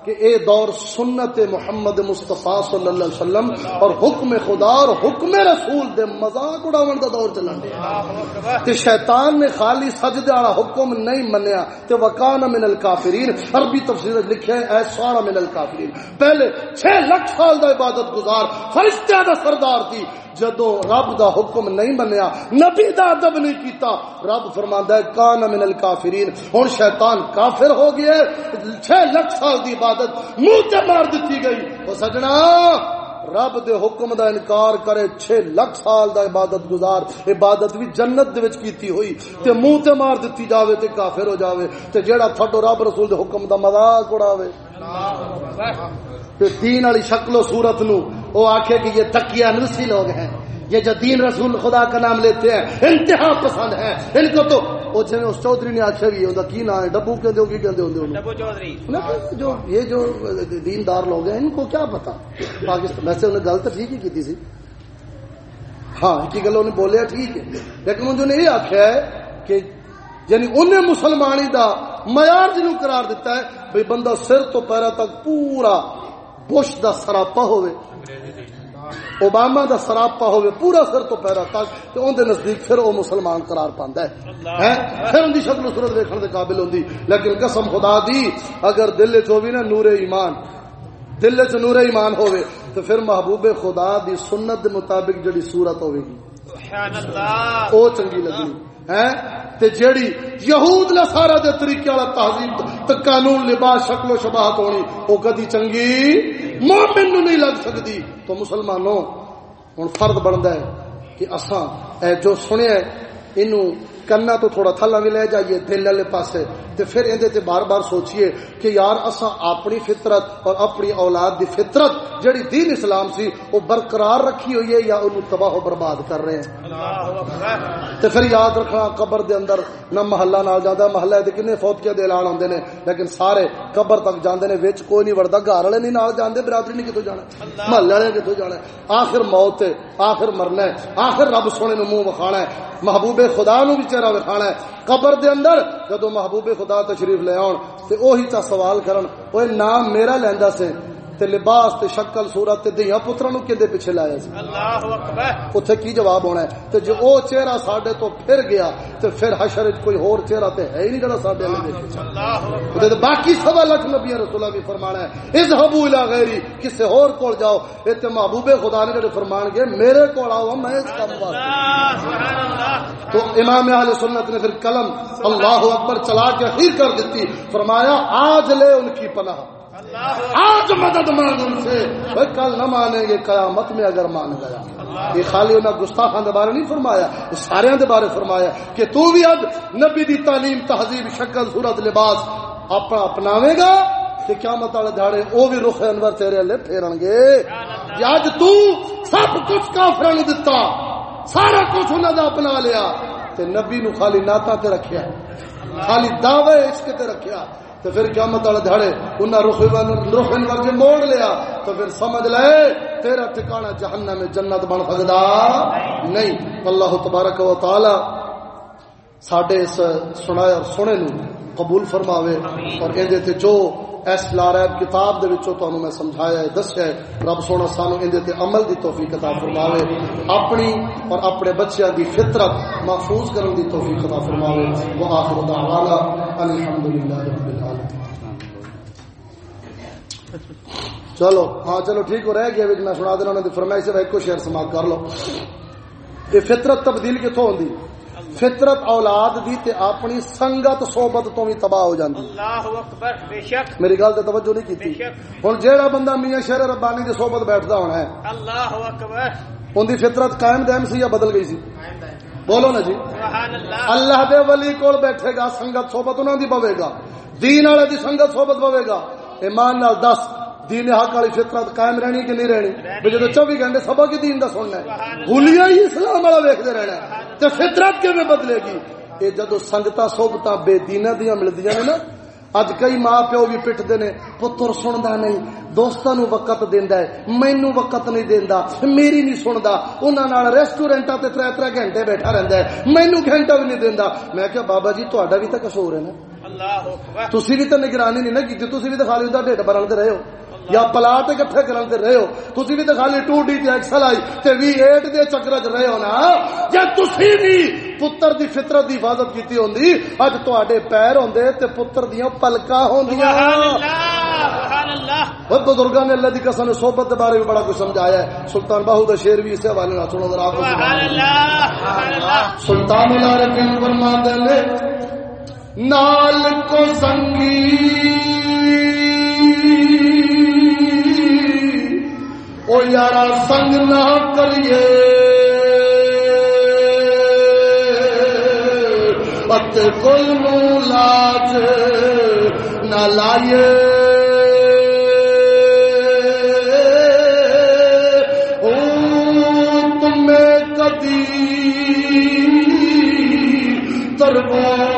کہ اے دور سنت محمد مصطفیٰ صلی اللہ علیہ وسلم اور حکم خدا اور حکم رسول دے مذاق اڑاون دا دور چلن دیا تے شیطان نے خالی سجدے والا حکم نہیں منیا۔ تے وکان من الکافرین۔ عربی تفسیر وچ لکھیا ہے، اے سارا من الکافرین۔ پہلے 6 لاکھ سال دا عبادت گزار، فرشتیاں دا سردار تھی۔ جدو رب دا حکم نہیں منیا، نبی دا ادب نہیں کیتا، رب فرماندا ہے، کان من الکافرین۔ ہن شیطان کافر ہو گیا 6 لاکھ سال دی عبادت شہادت منہ تے مار دتی گئی۔ او سجنا، رب دے حکم دا انکار کرے 6 لاکھ سال دا عبادت گزار۔ عبادت بھی جنت دے وچ کیتی ہوئی۔ تے منہ تے مار دتی جاوے تے کافر ہو جاوے۔ تے جیڑا تھڈو رب رسول دے حکم دا مذاق اڑاوے۔ تے دین والی شکل و صورت نو وہ آکھے کہ یہ تکیہ نرسی لوگ ہیں۔ یہ جو دین رسول خدا کا نام لیتے ہیں انتہا پسند ہے ان کو تو اس چودھری نے آخیا بھی ہوتا کی نام ہے؟ ڈبو کی ڈبو چودھری۔ جو یہ جو دیندار لوگ ہیں ان کو کیا پتا؟ پاکستان ویسے انہیں گل تو ٹھیک ہی کی سی۔ ہاں ایک گل انہیں بولیا ٹھیک ہے۔ لیکن انہوں نے یہ آخیا ہے کہ یعنی انہیں مسلمانی دا معیار جنوں قرار دیتا ہے بھئی بندہ سر تو پیرا تک پورا بش دا سراپا ہوئے۔ اوباما دا سراپا ہوئے پورا سر تو پیرا تک تے اون دے نزدیک پھر او مسلمان قرار پاندا ہے۔ ہیں؟ پھر ان دی شکل و صورت دیکھن دے قابل ہوندی۔ لیکن قسم خدا دی اگر دل وچ ہووی نا نور ایمان دل وچ نور ایمان ہوئے تو پھر محبوب خدا دی سنت دے مطابق جڑی صورت ہوے گی۔ سبحان اللہ۔ او چنگی لگی تے جیڑی یہود نصارا دے طریقے والا تہذیب تے قانون لباس شکل و شباہت ہونی او کدی چنگی مومن نو نہیں لگ سکتی۔ تو مسلمانوں ہوں فرد بنتا ہے کہ اساں، اے جو سنیا یہ کرنا تو تھوڑا تھلا بھی لے جائیے، دل والے پاسے۔ تے پھر اندے تے بار بار سوچئے کہ یار اساں اپنی فطرت اور اپنی اولاد دی فطرت جڑی دین اسلام سی وہ برقرار رکھی ہوئی ہے یا انہوں تباہ و برباد کر رہے ہیں؟ تے پھر یاد رکھنا، قبر دے اندر نہ محلہ نال جاندا محلہ دے کنے فوت کے دے اعلان ہوندے نے، لیکن سارے قبر تک جاندے نے، وچ کوئی نہیں وڑدا گھر والے نہیں نال جاندے، برادری نہیں کتوں جانا محلے والے کتوں جانا آخر موت ہے، آخر مرنا ہے، آخر رب سونے نو منہ وکھانا ہے، محبوب خدا نو بھی چہرہ وکھانا ہے۔ قبر دے اندر جدو محبوب خدا تشریف لے آن، تے اوہی تا سوال کرن اوے نام میرا لیندا سے تے لباس تے شکل صورت تے دیاں پتراں نو کدے پیچھے لایا سی؟ اللہ اکبر۔ اتنے کی جواب ہونا ہے؟ تے جو او چہرہ ساڈے تو پھر گیا تے پھر حشر وچ کوئی ہور چہرہ تے ہے ہی نہیں جڑا ساڈے والے دیکھے اللہ اکبر۔ تے باقی سوا لکھ نبی رسولہ بھی فرمانا ہے اذهبوا الى غیری کسے اور کول جاؤ اے تے محبوب خدا نے جڑے فرمان گے میرے کول آؤ میں اس کام واسطے۔ اللہ سبحان اللہ۔ تو امام اہل سنت نے پھر قلم اللہ اکبر چلا کے اخیر کر دیتی فرمایا آج لے ان کی پناہ۔ اللہ آج مدد مانگ ان سے وہ کل نہ مانیں گے، قیامت میں اگر مان گیا۔ یہ خالی انہیں گستاخان دے بارے نہیں فرمایا یہ سارے دے بارے فرمایا کہ تو بھی اب نبی دی تعلیم، تہذیب، شکل، صورت، لباس اپنا اپناوے گا کہ کیا مطلب دھاڑے او بھی رخ انور تیرے لے پھیرن گے۔ اج تو سب کچھ کافراں نو دتا، سارا کچھ انہاں دا اپنا لیا۔ تے نبی نو خالی ناتا تے رکھیا خالی دعوے عشق تے رکھیا تو پھر قیامت والے دھڑے انہیں رخ رخ انور موڑ لیا، تو پھر سمجھ لے، تیرا ٹھکانہ جہنم میں جنت بن سکتا نہیں۔ اللہ تبارک و تعالی ساڈے اس سنائے اور سنے نو قبول فرماوے اور اندے تے جو اس لاریب کتاب دے وچوں تانوں میں سمجھایا ہے دسیا ہے رب سونا سانو اندے تے عمل دی توفیق عطا فرماوے اپنی اور اپنے بچیاں دی فطرت محفوظ کرن دی توفیق عطا فرماوے واخر دعوانا الحمدللہ رب العالمین چلو ہاں چلو ٹھیک ہو رہ گیا میں سنا دینا انہوں نے فرمائی سے ایک شعر سماعت کر لو یہ فطرت تبدیل کتوں ہوندی فطرت اولاد دی تے اپنی سنگت صحبت تو بھی تباہ ہو جاندی۔ اللہ اکبر بے شک۔ میری گل تے توجہ نہیں کیتی۔ ہن جیڑا بندہ میاں شیر ربانی دی صحبت بیٹھدا ہونا ہے اللہ اکبر۔ ان دی فطرت قائم دائم سی یا بدل گئی سی؟ بولو نا جی۔ سبحان اللہ۔ اللہ دے ولی کول بیٹھے گا سنگت صحبت انہاں دی پوے گا۔ دین والے دی سنگت صحبت پوے گا۔ ایمان نال دس۔ دین حق والی فطرت قائم رہنی کہ نہیں رہنی؟ بھی جدو چوبی گھنٹے سبق ہی دین دا سننا ہے ہی اسلام والا ویکھدے رہنا ہے تے فطرت کیویں بدلے گی؟ اے جدو سنگتاں صحبتاں بے دیناں دیاں ملدیاں نے نا اج کئی ماں پیو بھی پٹتے نے پتر سندا نہیں دوستاں نو وقت دیندا ہے مینوں وقت نہیں دیندا میری نہیں نال ریسٹورینٹاں تے ترے ترے گھنٹے بیٹھا رہندا ہے مینوں گھنٹہ بھی نہیں دیندا۔ میں کہ بابا جی تہاڈا بھی تے قصور ہے نا۔ تسی بھی تے نگرانی نہیں نا کیتی تسی بھی تے خالی اوندا ڈھڈ بھرن تے رہے ہو۔ یا پلاٹ اکٹھے کرن تے رہے ہو۔ تسی بھی تے خالی 2 ڈی تے ایکسل آئی تے وی 8 دے چکر وچ رہے ہو نا۔ جے تسی بھی پتر دی فطرت دی حفاظت کیتی ہوندی اج تواڈے پیر ہوندے تے پتر دیاں پلکاں ہوندیاں۔ سبحان اللہ سبحان اللہ۔ وہ بزرگاں نے اللہ دی قسم صحبت دے بارے میں بڑا کچھ سمجھایا ہے۔ سلطان باہو دا شعر بھی اس حوالے نال سنو ذرا۔ سبحان اللہ سبحان اللہ۔ سلطان العارفین فرماتے ہیں نال کو سنگی او یارا سنگ نہ کریے۔ ات کوئی نو لاج نہ لائیے او تمہیں کدی تربوز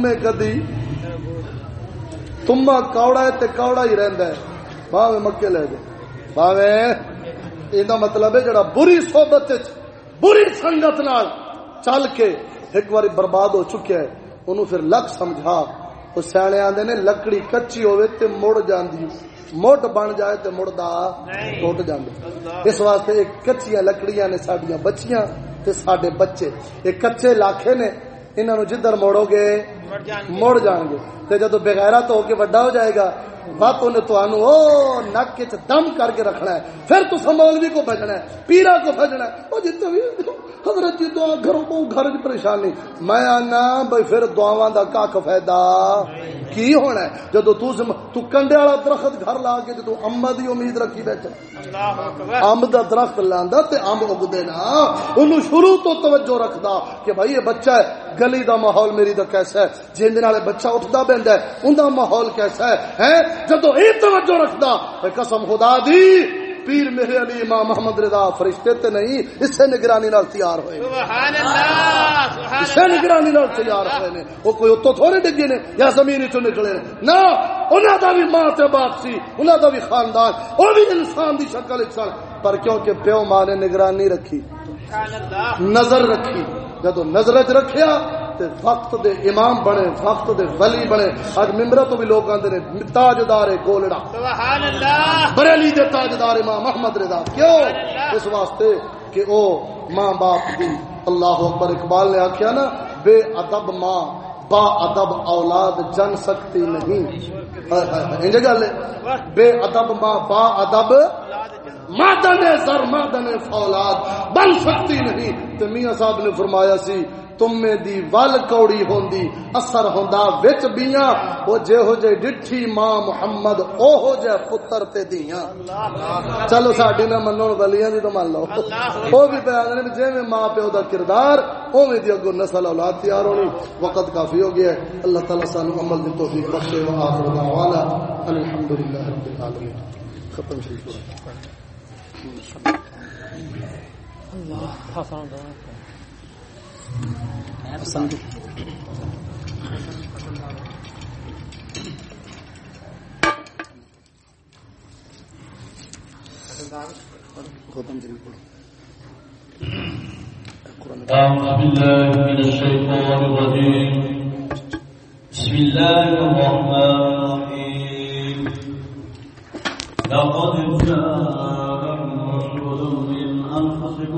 فرماندے نے تم میں کدی تما کوڑا ہے تے کوڑا ہی رہندا ہے۔ باویں مکے لے دے باویں ایندا مطلب ہے جڑا بری صحبت وچ بری سنگت نال چل کے ایک بار برباد ہو چکیا ہے۔ اونوں پھر لک سمجھا۔ او سیانے آندے نے لکڑی کچی ہوے تے مڑ جاندی۔ مٹ بن جائے تے مڑدا ٹوٹ جاندے۔ اس واسطے ایک کچیاں لکڑیاں نے ساڈیاں بچیاں تے ساڈے بچے۔ یہ کچے لاکھے نے انہاں نو جدھر موڑو گے مڑ جان گے۔ تے جدو بغیرت ہو کے بڑا ہو جائے گا انہیں تو آنو او نک کے دم کر کے رکھنا ہے۔ پھر تو مولوی کو بھجنا ہے پیرا کو بھجنا ہے۔ او جتنے بھی حضرت جی دعا گھروں کو گھر چ پریشانی میں آنا بھائی پھر دعاواں دا کھ فائدہ۔ کی ہونا ہے؟ جدو تو زم- تو کنڈے والا درخت گھر لا کے جدو امب دی امید رکھی اللہ اکبر۔ امب دا درخت لاندا تے امب اگدے نا۔ اونوں شروع تو توجہ رکھدا کہ بھائی یہ بچہ ہے گلی دا ماحول میری دا کیسا ہے۔ جن نالے بچہ اٹھدا بیندا ہے اوندا ماحول کیسا ہے ہیں جدو اے توجہ رکھدا قسم خدا دی پیر میرے علی امام محمد رضا فرشتے تے نہیں اس سے نگرانی نال تیار ہوئے سبحان اللہ سبحان اسے نگرانی نال تیار ہوئے نے۔ وہ کوئی اتو تھوڑے ڈگے نے یا زمین چوں نکلے نے۔ نہ انہاں دا بھی ماں تے باپ سی انہاں دا بھی خاندان او بھی انسان دی شکل وچ سن۔ پر کیونکہ پیو ماں نے نگرانی رکھی اللہ۔ نظر رکھی جدو نظر رکھیا تے وقت دے امام بنے وقت دے ولی بنے۔ اج ممبر تو بھی لوگ آندے نے تاجدار گولڑا سبحان اللہ۔ بریلی دے تاجدار امام محمد رضا۔ کیوں؟ اس واسطے کہ او ماں باپ دی اللہ اکبر اقبال نے آخیا نا بے ادب ماں با ادب اولاد جن سکتی نہیں۔ گل بے ادب ماں با ادب مادن زر مادن فولاد بن سکتی نہیں۔ تو میاں صاحب نے فرمایا سی تمے دی ول کوڑی ہوندی، اثر ہوندا، وچ بیاں، او جے ہو جے ڈٹھی ماں محمد او ہو جے پتر تے دیاں چلو ساڈی نہ منو ولیاں دی تو مان لو۔ او بھی بیان نے جے میں ماں پیو دا کردار، اوویں دی اگوں نسل اولاد تیار ہونی۔ وقت کافی ہو گیا ہے۔ اللہ تعالی سانو عمل دی توفیق بخشے و آخر دعوانا الحمدللہ رب العالمین۔ ختم شریف۔ ختم شریف أعوذ بالله من الشيطان الرجيم. بسم الله الرحمن الرحيم. لقد جاء